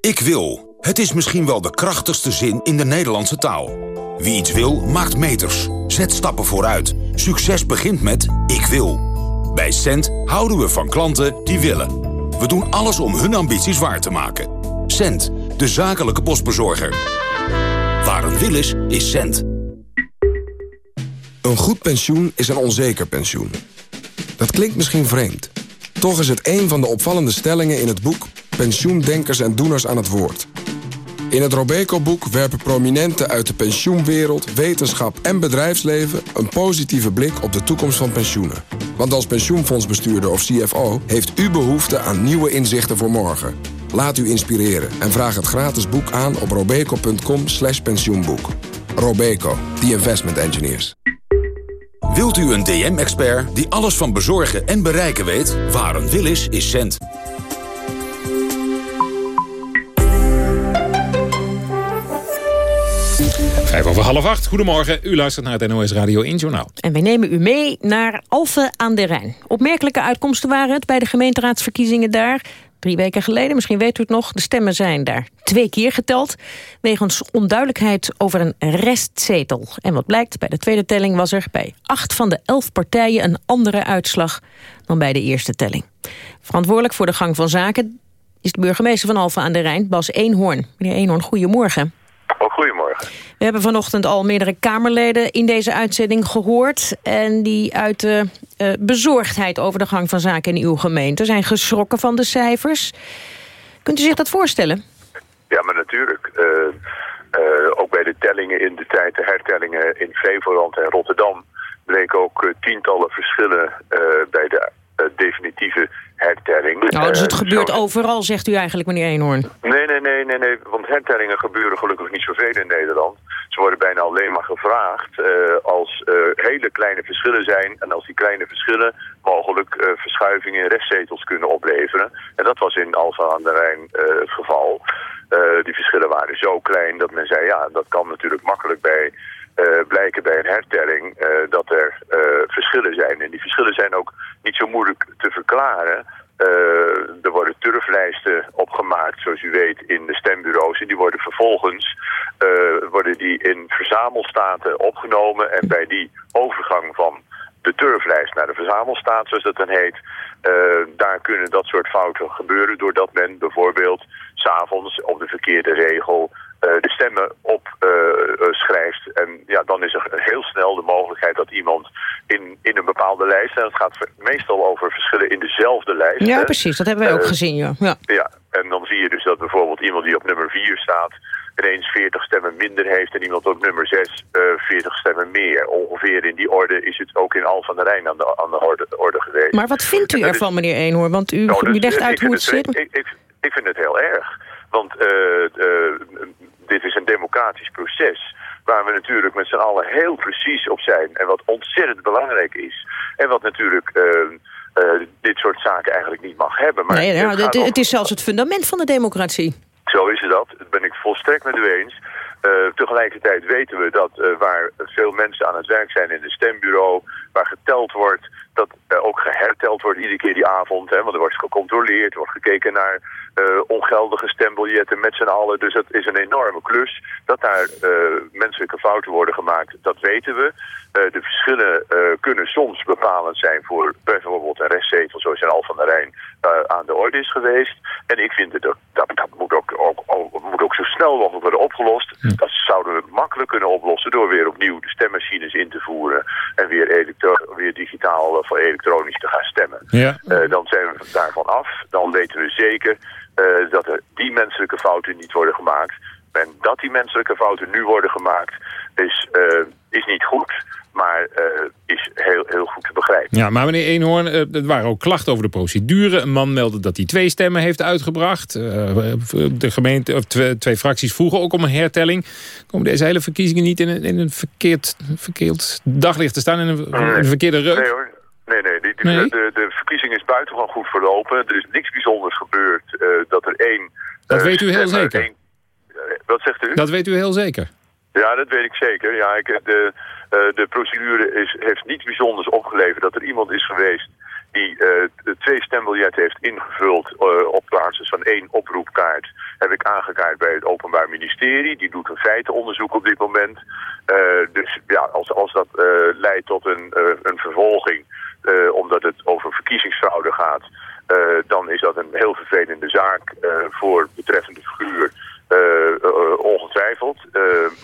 Ik wil. Het is misschien wel de krachtigste zin in de Nederlandse taal. Wie iets wil, maakt meters. Zet stappen vooruit. Succes begint met ik wil. Bij Cent houden we van klanten die willen. We doen alles om hun ambities waar te maken. Cent, de zakelijke postbezorger. Waar een wil is, is Cent. Een goed pensioen is een onzeker pensioen. Dat klinkt misschien vreemd. Toch is het een van de opvallende stellingen in het boek... Pensioendenkers en Doeners aan het Woord. In het Robeco-boek werpen prominenten uit de pensioenwereld... wetenschap en bedrijfsleven een positieve blik op de toekomst van pensioenen. Want als pensioenfondsbestuurder of CFO... heeft u behoefte aan nieuwe inzichten voor morgen. Laat u inspireren en vraag het gratis boek aan op robeco.com slash pensioenboek. Robeco, the investment engineers. Wilt u een DM-expert die alles van bezorgen en bereiken weet? Waar een wil is, is Cent. Vijf over half acht. Goedemorgen. U luistert naar het NOS Radio 1 Journaal. En wij nemen u mee naar Alphen aan de Rijn. Opmerkelijke uitkomsten waren het bij de gemeenteraadsverkiezingen daar. Drie weken geleden, misschien weet u het nog, de stemmen zijn daar twee keer geteld. Wegens onduidelijkheid over een restzetel. En wat blijkt, bij de tweede telling was er bij acht van de elf partijen een andere uitslag dan bij de eerste telling. Verantwoordelijk voor de gang van zaken is de burgemeester van Alphen aan de Rijn, Bas Eenhoorn. Meneer Eenhoorn, goedemorgen. Oh, goedemorgen. We hebben vanochtend al meerdere Kamerleden in deze uitzending gehoord. En die uit eh, bezorgdheid over de gang van zaken in uw gemeente zijn geschrokken van de cijfers. Kunt u zich dat voorstellen? Ja, maar natuurlijk. Eh, eh, ook bij de tellingen in de tijd, de hertellingen in Flevoland en Rotterdam... bleken ook tientallen verschillen bij de definitieve hertelling. Nou, dus het gebeurt overal, zegt u eigenlijk, meneer Eenhoorn. Nee, nee, nee, nee, nee, want hertellingen gebeuren gelukkig niet zoveel in Nederland. Ze worden bijna alleen maar gevraagd uh, als uh, hele kleine verschillen zijn... en als die kleine verschillen mogelijk verschuivingen in restzetels kunnen opleveren. En dat was in Alfa aan de Rijn het geval. die verschillen waren zo klein dat men zei... ja, dat kan natuurlijk makkelijk bij... blijken bij een hertelling dat er verschillen zijn. En die verschillen zijn ook niet zo moeilijk te verklaren... Uh, er worden turflijsten opgemaakt, zoals u weet, in de stembureaus. En die worden vervolgens uh, worden die in verzamelstaten opgenomen. En bij die overgang van de turflijst naar de verzamelstaat, zoals dat dan heet... Uh, daar kunnen dat soort fouten gebeuren doordat men bijvoorbeeld s'avonds op de verkeerde regel de stemmen opschrijft. Uh, en ja, dan is er heel snel de mogelijkheid dat iemand in, in een bepaalde lijst... en het gaat meestal over verschillen in dezelfde lijst. Ja, precies. Dat hebben wij ook gezien, ja. ja. Ja, en dan zie je dus dat bijvoorbeeld iemand die op nummer 4 staat... ineens 40 stemmen minder heeft en iemand op nummer 6 uh, 40 stemmen meer. Ongeveer in die orde is het ook in Al van der Rijn aan de, aan de orde, orde geweest. Maar wat vindt u ervan, meneer Eenhoorn? Want u, nou, u legt uit hoe het zit. Ik, ik, ik vind het heel erg. Want uh, dit is een democratisch proces waar we natuurlijk met z'n allen heel precies op zijn en wat ontzettend belangrijk is. En wat natuurlijk uh, uh, dit soort zaken eigenlijk niet mag hebben. Maar nee, nou, het, het is zelfs het fundament van de democratie. Zo is het dat, dat ben ik volstrekt met u eens. Uh, tegelijkertijd weten we dat uh, waar veel mensen aan het werk zijn in het stembureau, waar geteld wordt, dat ook geherteld wordt iedere keer die avond. Hè, want er wordt gecontroleerd, er wordt gekeken naar ongeldige stembiljetten met z'n allen. Dus dat is een enorme klus. Dat daar menselijke fouten worden gemaakt, dat weten we. de verschillen kunnen soms bepalend zijn voor bijvoorbeeld een restzetel, zoals in Al van der Rijn aan de orde is geweest. En ik vind het ook, dat, dat moet, ook, ook, ook, moet ook zo snel mogelijk worden opgelost. Dat zouden we makkelijk kunnen oplossen door weer opnieuw de stemmachines in te voeren. En weer, weer digitaal of elektronisch te gaan stemmen. Ja. Uh, dan zijn we daarvan af. Dan weten we zeker uh, dat er die menselijke fouten niet worden gemaakt. En dat die menselijke fouten nu worden gemaakt is, uh, is niet goed maar uh, is heel, heel goed te begrijpen. Ja, maar meneer Eenhoorn, er waren ook klachten over de procedure. Een man meldde dat hij twee stemmen heeft uitgebracht. Uh, de gemeente, of twee, twee, fracties vroegen ook om een hertelling. Komen deze hele verkiezingen niet in een, in een verkeerd, verkeerd daglicht te staan? In een verkeerde reuk? Nee hoor. Nee, nee. Die, nee? De, de verkiezing is buitengewoon goed verlopen. Er is niks bijzonders gebeurd. dat er één... Dat weet u heel zeker? Één, wat zegt u? Dat weet u heel zeker? Ja, dat weet ik zeker. Ja, ik, de, de procedure is, heeft niets bijzonders opgeleverd dat er iemand is geweest die uh, twee stembiljetten heeft ingevuld uh, op basis van één oproepkaart. Heb ik aangekaart bij het Openbaar Ministerie. Die doet een feitenonderzoek op dit moment. dus ja, als, als dat leidt tot een, een vervolging, omdat het over verkiezingsfraude gaat... dan is dat een heel vervelende zaak voor betreffende figuur... Ongetwijfeld.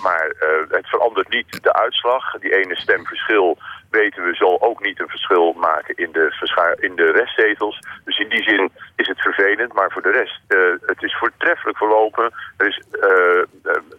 Maar het verandert niet de uitslag. Die ene stemverschil weten we zal ook niet een verschil maken in de, in de restzetels. Dus in die zin is het vervelend. Maar voor de rest, het is voortreffelijk verlopen. Er is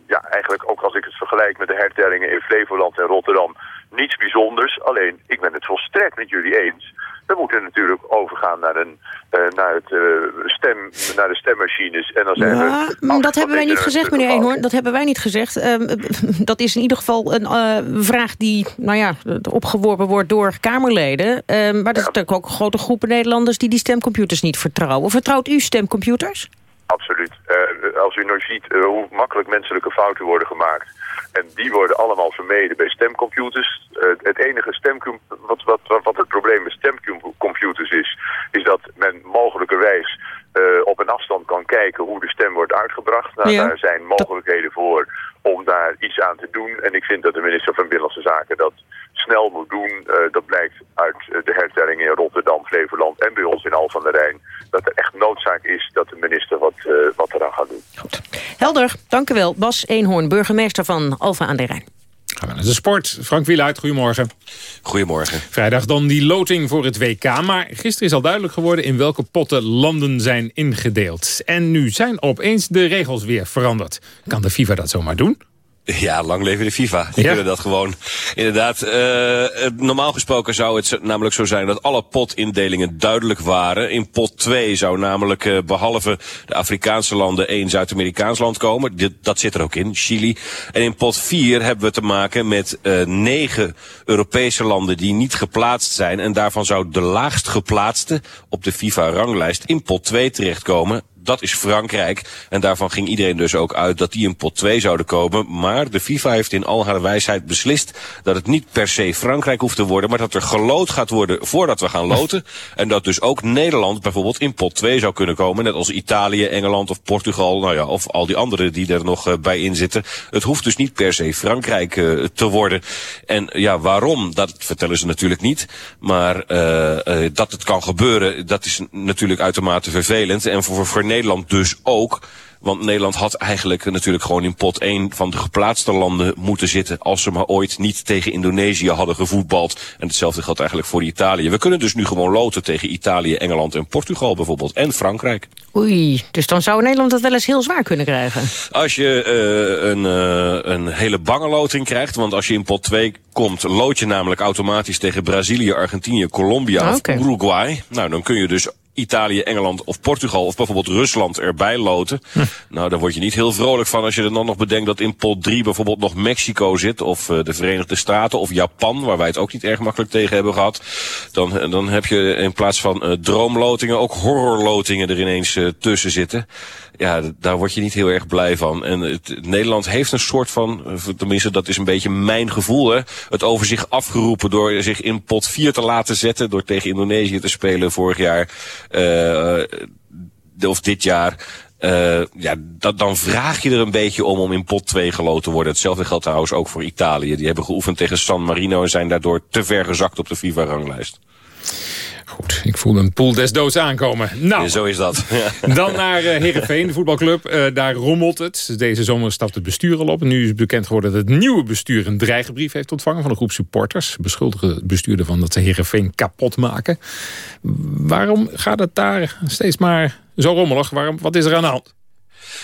ja, eigenlijk ook als ik het vergelijk met de hertellingen in Flevoland en Rotterdam niets bijzonders. Alleen, ik ben het volstrekt met jullie eens. We moeten natuurlijk overgaan naar, een, uh, naar, het, uh, stem, naar de stemmachines. En dan zijn ja, we dat hebben wij niet gezegd, meneer Eenhoorn. Dat hebben wij niet gezegd. Uh, dat is in ieder geval een uh, vraag die nou ja, opgeworpen wordt door Kamerleden. Ehm, maar er zijn natuurlijk ook grote groepen Nederlanders... die die stemcomputers niet vertrouwen. Vertrouwt u stemcomputers? Absoluut. als u nou ziet hoe makkelijk menselijke fouten worden gemaakt... En die worden allemaal vermeden bij stemcomputers. Uh, het enige stemcom wat, wat, wat, het probleem met stemcomputers is, is dat men mogelijkerwijs uh, op een afstand kan kijken hoe de stem wordt uitgebracht. Nou, ja. Daar zijn mogelijkheden voor om daar iets aan te doen. En ik vind dat de minister van Binnenlandse Zaken dat snel moet doen. Uh, dat blijkt uit de hertelling in Rotterdam, Flevoland en bij ons in Al van der Rijn. Dat er echt noodzaak is dat de minister wat, uh, wat eraan gaat doen. Goed. Helder, dank u wel. Bas Eenhoorn, burgemeester van Alfa aan de Rijn. Gaan we naar de sport. Frank Wieluid, goedemorgen. Goedemorgen. Vrijdag dan die loting voor het WK. Maar gisteren is al duidelijk geworden in welke potten landen zijn ingedeeld. En nu zijn opeens de regels weer veranderd. Kan de FIFA dat zomaar doen? Ja, lang leven de FIFA. Die kunnen dat gewoon. Inderdaad, uh, normaal gesproken zou het namelijk zo zijn dat alle potindelingen duidelijk waren. In pot 2 zou namelijk uh, behalve de Afrikaanse landen één Zuid-Amerikaans land komen. Dit, dat zit er ook in, Chili. En in pot 4 hebben we te maken met uh, negen Europese landen die niet geplaatst zijn. En daarvan zou de laagst geplaatste op de FIFA-ranglijst in pot 2 terechtkomen dat is Frankrijk. En daarvan ging iedereen dus ook uit dat die in pot 2 zouden komen. Maar de FIFA heeft in al haar wijsheid beslist dat het niet per se Frankrijk hoeft te worden. Maar dat er gelood gaat worden voordat we gaan loten. En dat dus ook Nederland bijvoorbeeld in pot 2 zou kunnen komen. Net als Italië, Engeland of Portugal. Nou ja, of al die anderen die er nog uh, bij in zitten. Het hoeft dus niet per se Frankrijk uh, te worden. En ja, waarom? Dat vertellen ze natuurlijk niet. Maar uh, dat het kan gebeuren, dat is natuurlijk uitermate vervelend. En voor, voor Nederland dus ook. Want Nederland had eigenlijk natuurlijk gewoon in pot 1 van de geplaatste landen moeten zitten. Als ze maar ooit niet tegen Indonesië hadden gevoetbald. En hetzelfde geldt eigenlijk voor Italië. We kunnen dus nu gewoon loten tegen Italië, Engeland en Portugal bijvoorbeeld. En Frankrijk. Oei, dus dan zou Nederland het wel eens heel zwaar kunnen krijgen. Als je uh, een, uh, een hele bange loting krijgt. Want als je in pot 2 komt, lood je namelijk automatisch tegen Brazilië, Argentinië, Colombia of Uruguay. Nou, dan kun je dus Italië, Engeland of Portugal of bijvoorbeeld Rusland erbij loten. Hm. Nou, daar word je niet heel vrolijk van als je er dan nog bedenkt dat in pot 3 bijvoorbeeld nog Mexico zit of uh, de Verenigde Staten of Japan, waar wij het ook niet erg makkelijk tegen hebben gehad. Dan, dan heb je in plaats van uh, droomlotingen ook horrorlotingen er ineens uh, tussen zitten ja, daar word je niet heel erg blij van. En het, Nederland heeft een soort van, tenminste dat is een beetje mijn gevoel, hè, het over zich afgeroepen door zich in pot 4 te laten zetten, door tegen Indonesië te spelen vorig jaar, uh, of dit jaar. Uh, ja, dat, dan vraag je er een beetje om om in pot 2 geloot te worden. Hetzelfde geldt trouwens ook voor Italië. Die hebben geoefend tegen San Marino en zijn daardoor te ver gezakt op de FIFA-ranglijst. Goed, ik voel een pool des doods aankomen. Nou, ja, zo is dat. dan naar uh, Heerenveen, de voetbalclub. Uh, daar rommelt het. Deze zomer stapt het bestuur al op. Nu is bekend geworden dat het nieuwe bestuur een dreigbrief heeft ontvangen... van een groep supporters. Beschuldigen het bestuur ervan dat ze Heerenveen kapot maken. Waarom gaat het daar steeds maar zo rommelig? Waarom, wat is er aan de hand?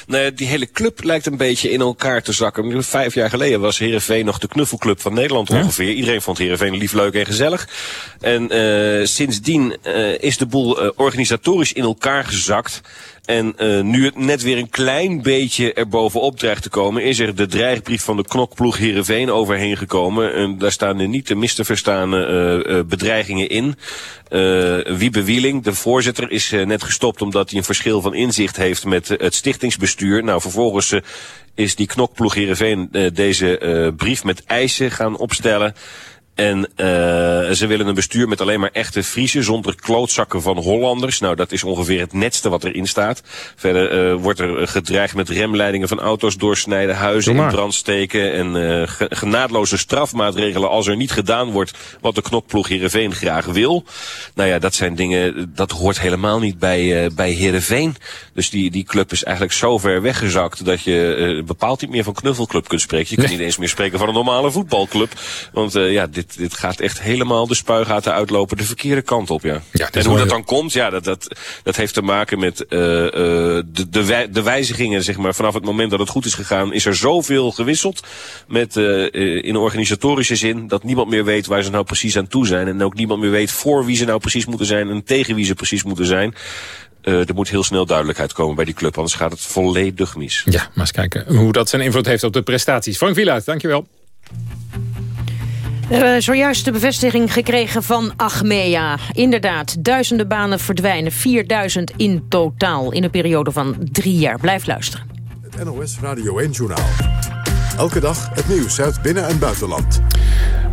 Nee, die hele club lijkt een beetje in elkaar te zakken. Vijf jaar geleden was Heerenveen nog de knuffelclub van Nederland ongeveer. Iedereen vond Heerenveen lief, leuk en gezellig. En uh, sindsdien uh, is de boel uh, organisatorisch in elkaar gezakt. En uh, nu het net weer een klein beetje erbovenop dreigt te komen... is er de dreigbrief van de knokploeg Heerenveen overheen gekomen. En daar staan er niet de mis te verstaande uh, uh, bedreigingen in. Wiebe Wieling, de voorzitter, is net gestopt... omdat hij een verschil van inzicht heeft met het stichtingsbestuur. Nou, vervolgens is die knokploeg Heerenveen deze brief met eisen gaan opstellen... En uh, ze willen een bestuur met alleen maar echte Friese, zonder klootzakken van Hollanders. Nou, dat is ongeveer het netste wat erin staat. Verder uh, wordt er gedreigd met remleidingen van auto's doorsnijden, huizen in brand steken... en uh, genaadloze strafmaatregelen als er niet gedaan wordt wat de knokploeg Heerenveen graag wil. Nou ja, dat zijn dingen, dat hoort helemaal niet bij, bij Heerenveen. Dus die, die club is eigenlijk zo ver weggezakt dat je bepaald niet meer van knuffelclub kunt spreken. Je kunt niet eens meer spreken van een normale voetbalclub. Want ja, dit, dit gaat echt helemaal de spuigaten uitlopen de verkeerde kant op, ja. ja en hoe dat dan komt, ja, dat, dat, dat heeft te maken met uh, uh, de, de, wij, de wijzigingen, zeg maar. Vanaf het moment dat het goed is gegaan, is er zoveel gewisseld met, uh, in organisatorische zin, dat niemand meer weet waar ze nou precies aan toe zijn. En ook niemand meer weet voor wie ze nou precies moeten zijn en tegen wie ze precies moeten zijn. Uh, er moet heel snel duidelijkheid komen bij die club, anders gaat het volledig mis. Ja, maar eens kijken hoe dat zijn invloed heeft op de prestaties. Frank Villa, dankjewel. We hebben zojuist de bevestiging gekregen van Achmea. Inderdaad, duizenden banen verdwijnen. 4000 in totaal in een periode van drie jaar. Blijf luisteren. Het NOS Radio 1-journaal. Elke dag het nieuws uit binnen- en buitenland.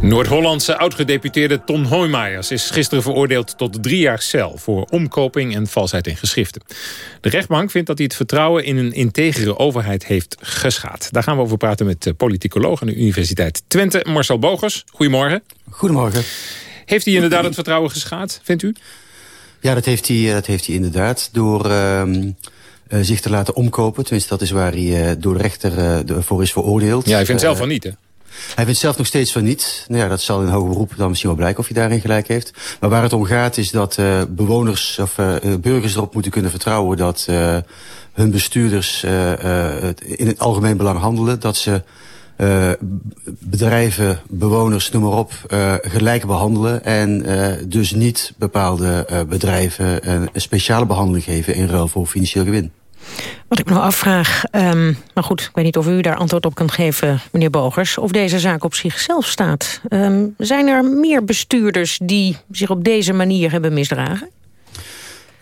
Noord-Hollandse oud-gedeputeerde Ton Hoijmaijers is gisteren veroordeeld tot drie jaar cel voor omkoping en valsheid in geschriften. De rechtbank vindt dat hij het vertrouwen in een integere overheid heeft geschaad. Daar gaan we over praten met eh, politicoloog aan de Universiteit Twente, Marcel Bogers. Goedemorgen. Goedemorgen. Heeft hij inderdaad het vertrouwen geschaad, vindt u? Ja, dat heeft hij, dat heeft hij inderdaad. Door uh, uh, zich te laten omkopen. Tenminste, dat is waar hij uh, door de rechter uh, voor is veroordeeld. Ja, hij vindt zelf van niet, hè? Hij vindt zelf nog steeds van niet. Nou ja, dat zal in hoger beroep dan misschien wel blijken of hij daarin gelijk heeft. Maar waar het om gaat is dat uh, bewoners of uh, burgers erop moeten kunnen vertrouwen... dat uh, hun bestuurders in het algemeen belang handelen. Dat ze bedrijven, bewoners, noem maar op, gelijk behandelen. En dus niet bepaalde bedrijven een speciale behandeling geven in ruil voor financieel gewin. Wat ik me nou afvraag, um, maar goed, ik weet niet of u daar antwoord op kan geven, meneer Bogers, of deze zaak op zichzelf staat. Um, zijn er meer bestuurders die zich op deze manier hebben misdragen?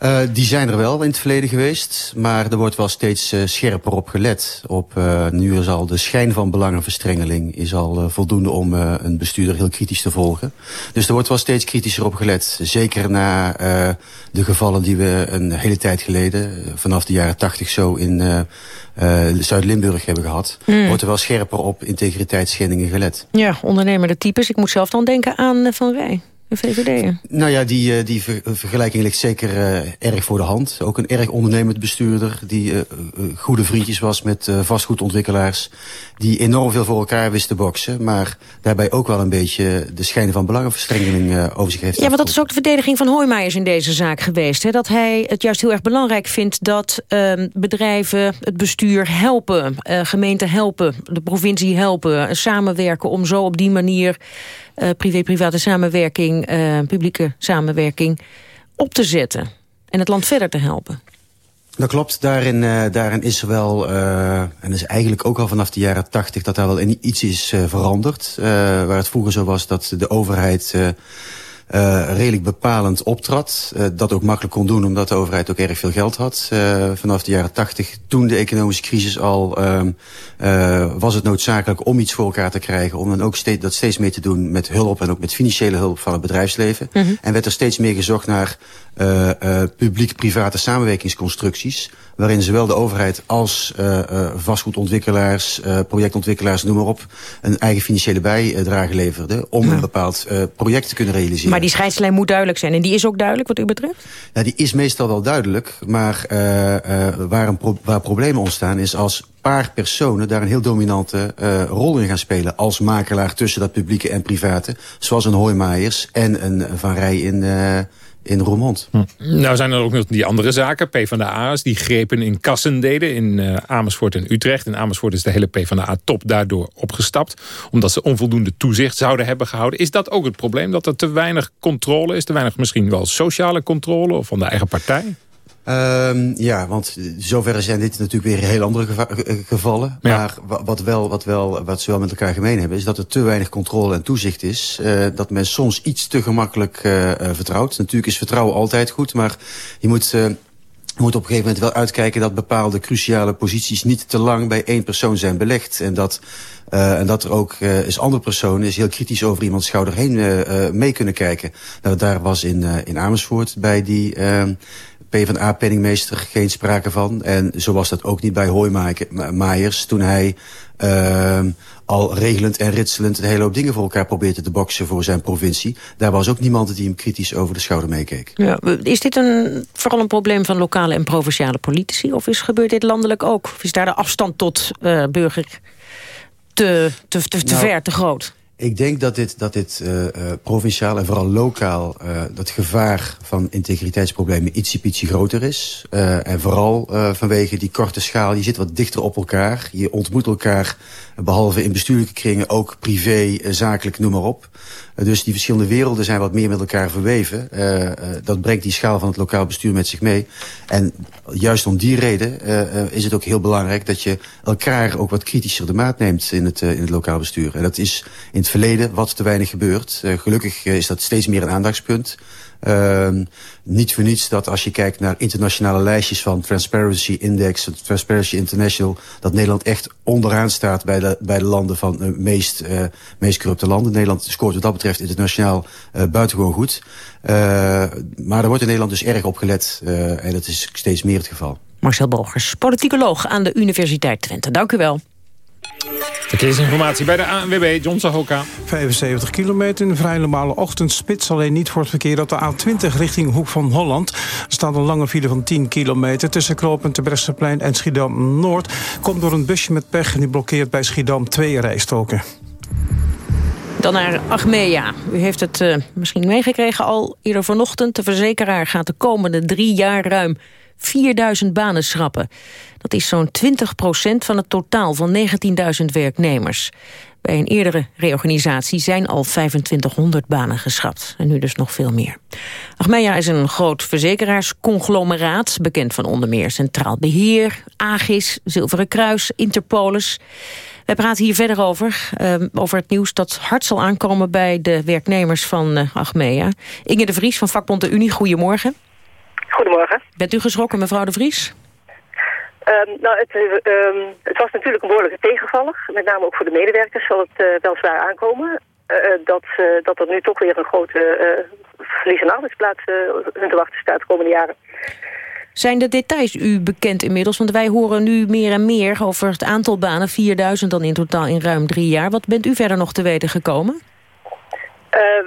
Uh, die zijn er wel in het verleden geweest, maar er wordt wel steeds uh, scherper op gelet. Op, uh, nu is al de schijn van belangenverstrengeling is al voldoende om een bestuurder heel kritisch te volgen. Dus er wordt wel steeds kritischer op gelet. Zeker na de gevallen die we een hele tijd geleden, vanaf de jaren tachtig zo in Zuid-Limburg hebben gehad. Mm. Wordt er wel scherper op integriteitsschendingen gelet. Ja, ondernemende types. Ik moet zelf dan denken aan Van Rij. De VVD? Nou ja, die, die vergelijking ligt zeker uh, erg voor de hand. Ook een erg ondernemend bestuurder die uh, goede vriendjes was met uh, vastgoedontwikkelaars. Die enorm veel voor elkaar wist te boksen. Maar daarbij ook wel een beetje de schijn van belangenverstrengeling over zich heeft. Ja, maar dat is ook de verdediging van Hoijmaiers in deze zaak geweest. Hè? Dat hij het juist heel erg belangrijk vindt dat ehm, bedrijven het bestuur helpen. gemeenten helpen, de provincie helpen. samenwerken om zo op die manier privé-private samenwerking, uh, publieke samenwerking op te zetten. En het land verder te helpen. Dat klopt, daarin, uh, daarin is er wel, en is eigenlijk ook al vanaf de jaren tachtig... dat daar wel iets is veranderd. waar het vroeger zo was dat de overheid uh, redelijk bepalend optrad. Uh, dat ook makkelijk kon doen omdat de overheid ook erg veel geld had. Uh, vanaf de jaren tachtig, toen de economische crisis al, uh, was het noodzakelijk om iets voor elkaar te krijgen. Om dan ook steeds, dat steeds meer te doen met hulp en ook met financiële hulp van het bedrijfsleven. Mm -hmm. En werd er steeds meer gezocht naar publiek-private samenwerkingsconstructies waarin zowel de overheid als uh, uh, vastgoedontwikkelaars, uh, projectontwikkelaars, noem maar op, een eigen financiële bijdrage leverden om ja. een bepaald project te kunnen realiseren. Maar die scheidslijn moet duidelijk zijn en die is ook duidelijk wat u betreft? Ja, die is meestal wel duidelijk, maar waar, een pro waar problemen ontstaan is als paar personen daar een heel dominante uh, rol in gaan spelen als makelaar tussen dat publieke en private. Zoals een Hoijmaijers en een Van Rij in, uh, in Roermond. Hm. Nou zijn er ook nog die andere zaken. PvdA's die grepen in kassen deden in uh, Amersfoort en Utrecht. In Amersfoort is de hele PvdA-top daardoor opgestapt. Omdat ze onvoldoende toezicht zouden hebben gehouden. Is dat ook het probleem? Dat er te weinig controle is? Te weinig misschien wel sociale controle of van de eigen partij? Um, ja, want zover zijn dit natuurlijk weer heel andere geva gevallen. Ja. Maar wat, wel, wat, wel, wat ze wel met elkaar gemeen hebben... is dat er te weinig controle en toezicht is. Uh, dat men soms iets te gemakkelijk uh, vertrouwt. Natuurlijk is vertrouwen altijd goed, maar je moet... Uh, je moet op een gegeven moment wel uitkijken dat bepaalde cruciale posities niet te lang bij één persoon zijn belegd. En dat, uh, en dat er ook uh, eens andere personen is heel kritisch over iemands schouder heen uh, mee kunnen kijken. Nou, daar was in, in Amersfoort bij die PvdA-penningmeester geen sprake van. En zo was dat ook niet bij Hoijmaijers toen hij uh, al regelend en ritselend een hele hoop dingen voor elkaar probeerde te boksen voor zijn provincie. Daar was ook niemand die hem kritisch over de schouder meekeek. Ja, is dit een, vooral een probleem van lokale en provinciale politici? Of is, gebeurt dit landelijk ook? Of is daar de afstand tot uh, burger te, te, te, nou, ver, te groot? Ik denk dat dit, dat dit uh, uh, provinciaal en vooral lokaal... Uh, dat gevaar van integriteitsproblemen ietsje ietsje groter is. en vooral vanwege die korte schaal. Je zit wat dichter op elkaar. Je ontmoet elkaar, behalve in bestuurlijke kringen... ook privé, zakelijk, noem maar op. dus die verschillende werelden zijn wat meer met elkaar verweven. dat brengt die schaal van het lokaal bestuur met zich mee. En juist om die reden is het ook heel belangrijk... dat je elkaar ook wat kritischer de maat neemt in het, in het lokaal bestuur. En dat is in verleden wat te weinig gebeurt. Uh, gelukkig is dat steeds meer een aandachtspunt. Uh, niet voor niets dat als je kijkt naar internationale lijstjes van Transparency Index, Transparency International, dat Nederland echt onderaan staat bij de, bij de landen van de meest, uh, meest corrupte landen. Nederland scoort wat dat betreft internationaal uh, buitengewoon goed. Maar er wordt in Nederland dus erg op gelet en dat is steeds meer het geval. Marcel Bogers, politicoloog aan de Universiteit Twente. Dank u wel. Verkeersinformatie bij de ANWB, John Sahoka. 75 kilometer, een vrij normale ochtendspits. Alleen niet voor het verkeer op de A20 richting Hoek van Holland. Er staat een lange file van 10 kilometer tussen Knooppunt de Bresseplein en Schiedam-Noord. Komt door een busje met pech en die blokkeert bij Schiedam twee rijstoken. Dan naar Achmea. U heeft het uh, misschien meegekregen al eerder vanochtend. De verzekeraar gaat de komende drie jaar ruim 4000 banen schrappen. Dat is zo'n 20% van het totaal van 19.000 werknemers. Bij een eerdere reorganisatie zijn al 2500 banen geschrapt. En nu dus nog veel meer. Achmea is een groot verzekeraarsconglomeraat... bekend van onder meer Centraal Beheer, Agis, Zilveren Kruis, Interpolis. Wij praten hier verder over, uh, over het nieuws dat hard zal aankomen... bij de werknemers van uh, Achmea. Inge de Vries van vakbond de Unie, goedemorgen. Goedemorgen. Bent u geschrokken, mevrouw de Vries? Um, nou, het, um, het, was natuurlijk een behoorlijke tegenvaller. Met name ook voor de medewerkers zal het uh, wel zwaar aankomen. Uh, dat, uh, dat er nu toch weer een grote verlies aan arbeidsplaats hun te wachten staat de komende jaren. Zijn de details u bekend inmiddels? Want wij horen nu meer en meer over het aantal banen. 4000 dan in totaal in ruim drie jaar. Wat bent u verder nog te weten gekomen?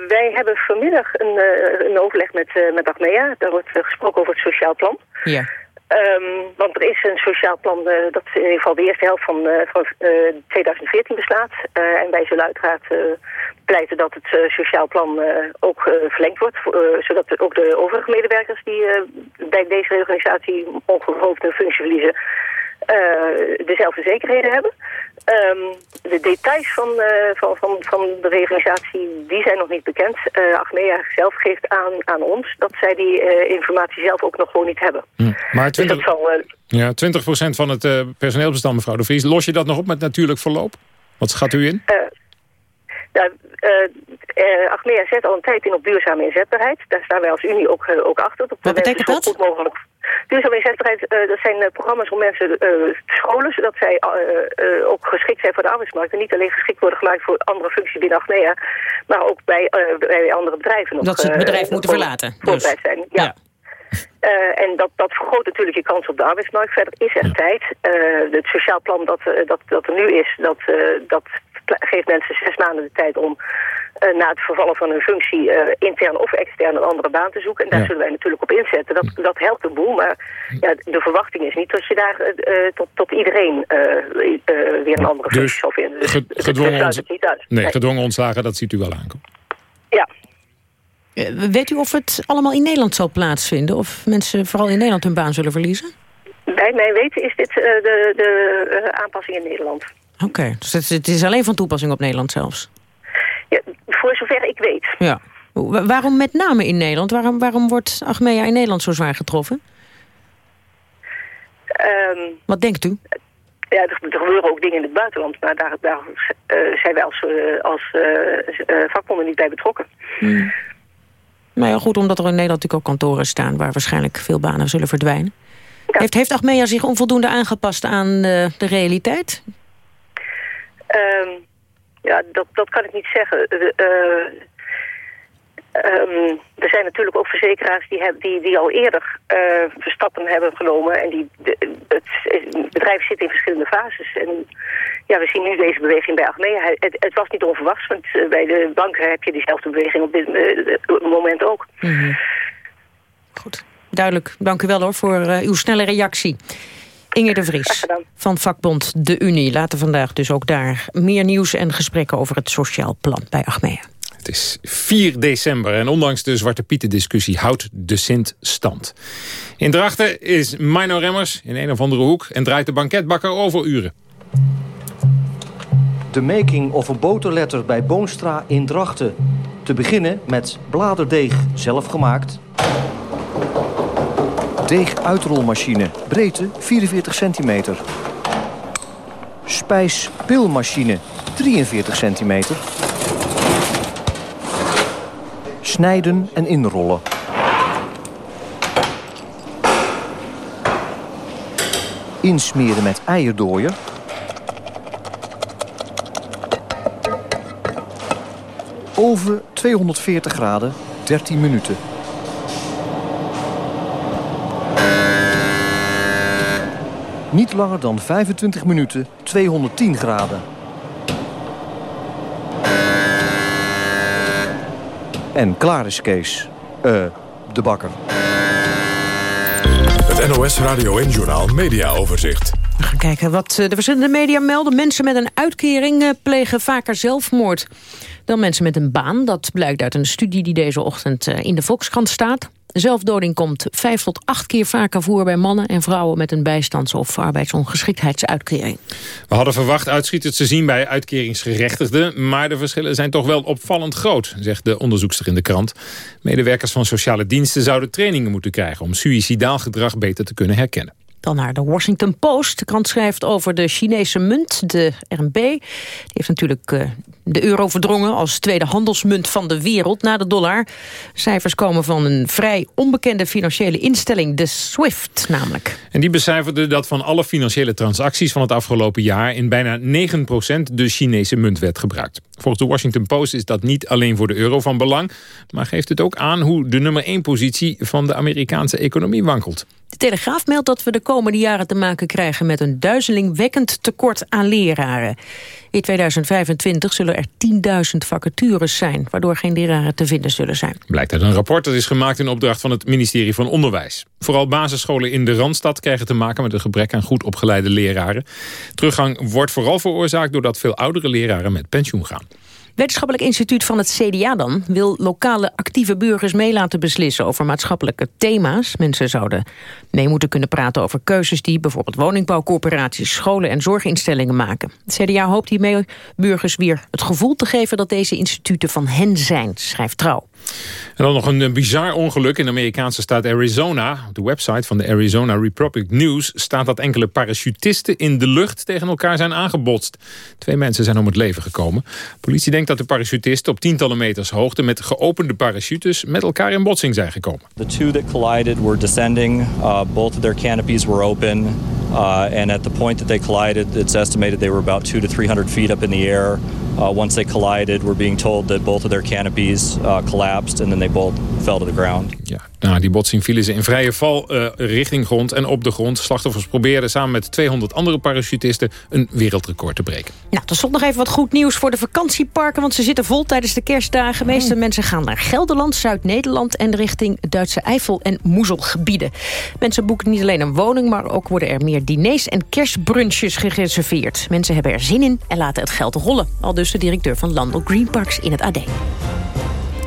Wij hebben vanmiddag een, een overleg met, met Achmea. Daar wordt gesproken over het sociaal plan. Ja. Um, want er is een sociaal plan uh, dat in ieder geval de eerste helft van, uh, van uh, 2014 beslaat. en wij zullen uiteraard pleiten dat het sociaal plan ook verlengd wordt. zodat ook de overige medewerkers die bij deze reorganisatie ongehoofd hun functie verliezen... dezelfde zekerheden hebben. Um, de details van, uh, van, van, van de reorganisatie die zijn nog niet bekend. Uh, Achmea zelf geeft aan, aan ons dat zij die uh, informatie zelf ook nog gewoon niet hebben. Hm. Maar 20, dus zal, ja, 20% van het personeelsbestand, mevrouw de Vries. Los je dat nog op met natuurlijk verloop? Wat schat u in? Nou, Achmea zet al een tijd in op duurzame inzetbaarheid. Daar staan wij als Unie ook, ook achter. Dat Wat betekent dat? Goed mogelijk Duurzame inzetbaarheid, dat zijn programma's om mensen te scholen, zodat zij ook geschikt zijn voor de arbeidsmarkt. En niet alleen geschikt worden gemaakt voor andere functies binnen Achmea, maar ook bij, bij andere bedrijven. Nog, dat ze het bedrijf moeten verlaten. Dus. Zijn. Ja. ja. Uh, en dat, dat vergroot natuurlijk je kans op de arbeidsmarkt. Verder is er tijd. Uh, het sociaal plan dat, dat, dat er nu is, dat, uh, dat geeft mensen zes maanden de tijd om uh, na het vervallen van hun functie uh, intern of extern een andere baan te zoeken. En daar ja. zullen wij natuurlijk op inzetten. Dat, dat helpt een boel, maar ja, de verwachting is niet dat je daar uh, tot, tot iedereen weer een andere functie dus zal vinden. Dus gedwongen, niet uit. Nee, nee, gedwongen ontslagen, dat ziet u wel aankomen. Ja. Weet u of het allemaal in Nederland zal plaatsvinden? Of mensen vooral in Nederland hun baan zullen verliezen? Bij mijn weten is dit de, de aanpassing in Nederland. Oké, okay, dus het, het is alleen van toepassing op Nederland zelfs? Ja, voor zover ik weet. Ja. Waarom met name in Nederland? Waarom, waarom wordt Achmea in Nederland zo zwaar getroffen? Um, Wat denkt u? Ja, er, er, gebeuren ook dingen in het buitenland, maar daar, daar uh, zijn wij als, uh, als uh, vakbonden niet bij betrokken. Hmm. Nou ja, goed, omdat er in Nederland natuurlijk ook kantoren staan... waar waarschijnlijk veel banen zullen verdwijnen. Ja. Heeft, heeft Achmea zich onvoldoende aangepast aan de realiteit? Um, ja, dat, dat kan ik niet zeggen. Uh, um, er zijn natuurlijk ook verzekeraars die, die, die al eerder uh, stappen hebben genomen. En die, het, bedrijf zit in verschillende fases. En ja, we zien nu deze beweging bij Achmea. Het, het was niet onverwachts, want bij de banken heb je diezelfde beweging op dit moment ook. -hmm. Goed, duidelijk. Dank u wel hoor voor uw snelle reactie. Inge de Vries van vakbond De Unie. Later vandaag dus ook daar meer nieuws en gesprekken over het sociaal plan bij Achmea. Het is 4 december en ondanks de Zwarte Pieten discussie houdt de Sint stand. In Drachten is Mino Remmers in een of andere hoek en draait de banketbakker over uren. De making of een boterletter bij Boonstra in Drachten. Te beginnen met bladerdeeg zelf gemaakt Deeguitrolmachine, breedte 44 centimeter. Spijspilmachine, 43 centimeter. Snijden en inrollen. Insmeren met eierdooier. Oven 240 graden, 13 minuten. Niet langer dan 25 minuten, 210 graden. En klaar is Kees. Uh, de bakker. Het NOS Radio en Journaal Media Overzicht. We gaan kijken wat de verschillende media melden. Mensen met een uitkering plegen vaker zelfmoord dan mensen met een baan. Dat blijkt uit een studie die deze ochtend in de Volkskrant staat. Zelfdoding komt vijf tot acht keer vaker voor bij mannen en vrouwen met een bijstands- of arbeidsongeschiktheidsuitkering. We hadden verwacht uitschieters te zien bij uitkeringsgerechtigden, maar de verschillen zijn toch wel opvallend groot, zegt de onderzoekster in de krant. Medewerkers van sociale diensten zouden trainingen moeten krijgen om suïcidaal gedrag beter te kunnen herkennen. Dan naar de Washington Post. De krant schrijft over de Chinese munt, de RMB. Die heeft natuurlijk uh, de euro verdrongen als tweede handelsmunt van de wereld na de dollar. Cijfers komen van een vrij onbekende financiële instelling, de SWIFT namelijk. En die becijferde dat van alle financiële transacties van het afgelopen jaar... in bijna 9% de Chinese munt werd gebruikt. Volgens de Washington Post is dat niet alleen voor de euro van belang... maar geeft het ook aan hoe de nummer 1 positie van de Amerikaanse economie wankelt. De Telegraaf meldt dat we de komende jaren te maken krijgen... met een duizelingwekkend tekort aan leraren. In 2025 zullen er 10.000 vacatures zijn... waardoor geen leraren te vinden zullen zijn. Blijkt uit een rapport dat is gemaakt in opdracht van het ministerie van Onderwijs. Vooral basisscholen in de Randstad krijgen te maken met een gebrek aan goed opgeleide leraren. Teruggang wordt vooral veroorzaakt doordat veel oudere leraren met pensioen gaan. Wetenschappelijk instituut van het CDA dan... wil lokale actieve burgers mee laten beslissen over maatschappelijke thema's. Mensen zouden mee moeten kunnen praten over keuzes... die bijvoorbeeld woningbouwcorporaties, scholen en zorginstellingen maken. Het CDA hoopt hiermee burgers weer het gevoel te geven... dat deze instituten van hen zijn, schrijft Trouw. En dan nog een eh, bizar ongeluk in de Amerikaanse staat Arizona. Op de website van de Arizona Republic News staat dat enkele parachutisten in de lucht tegen elkaar zijn aangebotst. Twee mensen zijn om het leven gekomen. Politie denkt dat de parachutisten op tientallen meters hoogte met geopende parachutes met elkaar in botsing zijn gekomen. The two that collided were descending. Uh, both of their canopies were open. Uh, and at the point that they collided, it's estimated they were about two to 300 feet up in the air. Uh, once they collided, we're being told that both of their canopies uh, collapsed and then they both fell to the ground. Ja, na die botsing vielen ze in vrije val uh, richting grond en op de grond. Slachtoffers probeerden samen met 200 andere parachutisten een wereldrecord te breken. Nou, tot slot nog even wat goed nieuws voor de vakantieparken, want ze zitten vol tijdens de kerstdagen. De meeste mensen gaan naar Gelderland, Zuid-Nederland en richting Duitse Eifel en Moezelgebieden. Mensen boeken niet alleen een woning, maar ook worden er meer diners en kerstbrunches gereserveerd. Mensen hebben er zin in en laten het geld rollen. Al dus de directeur van Landel Green Parks in het AD.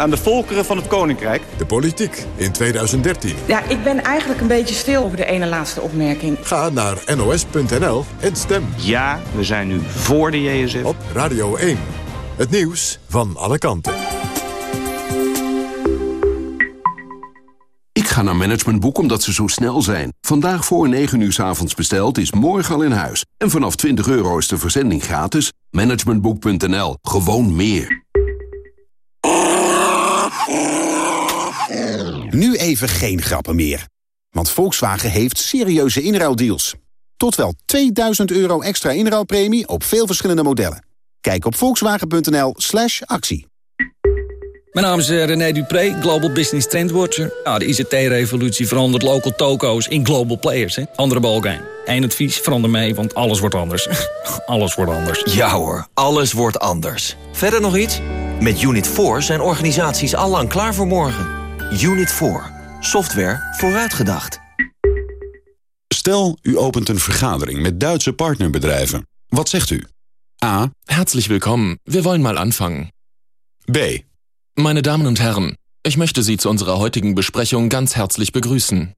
aan de volkeren van het Koninkrijk. De politiek in 2013. Ja, ik ben eigenlijk een beetje stil over de ene laatste opmerking. Ga naar nos.nl en stem. Ja, we zijn nu voor de JSF. Op Radio 1. Het nieuws van alle kanten. Ik ga naar Managementboek omdat ze zo snel zijn. Vandaag voor 9 uur s avonds besteld is morgen al in huis. En vanaf 20 euro is de verzending gratis. Managementboek.nl. Gewoon meer. Nu even geen grappen meer. Want Volkswagen heeft serieuze inruildeals. Tot wel 2000 euro extra inruilpremie op veel verschillende modellen. Kijk op volkswagen.nl slash actie. Mijn naam is eh, René Dupré, Global Business Trendwatcher. Ja, de ICT-revolutie verandert local toko's in global players. Hè? Andere balkijn. Eén advies, verander mee, want alles wordt anders. alles wordt anders. Ja hoor, alles wordt anders. Verder nog iets? Met Unit 4 zijn organisaties allang klaar voor morgen. Unit 4. Software vooruitgedacht. Stel, u opent een vergadering met Duitse partnerbedrijven. Wat zegt u? A. Herzlich willkommen. Wir wollen mal anfangen. B. Meine Damen und Herren, ich möchte Sie zu unserer heutigen Besprechung ganz herzlich begrüßen.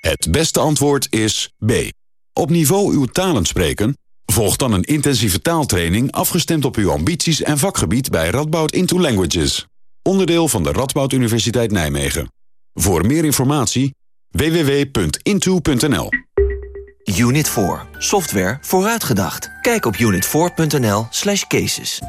Het beste antwoord is B. Op niveau uw talen spreken? Volg dan een intensieve taaltraining afgestemd op uw ambities en vakgebied bij Radboud Into Languages. Onderdeel van de Radboud Universiteit Nijmegen. Voor meer informatie www.into.nl Unit 4. Software vooruitgedacht. Kijk op unit4.nl slash cases.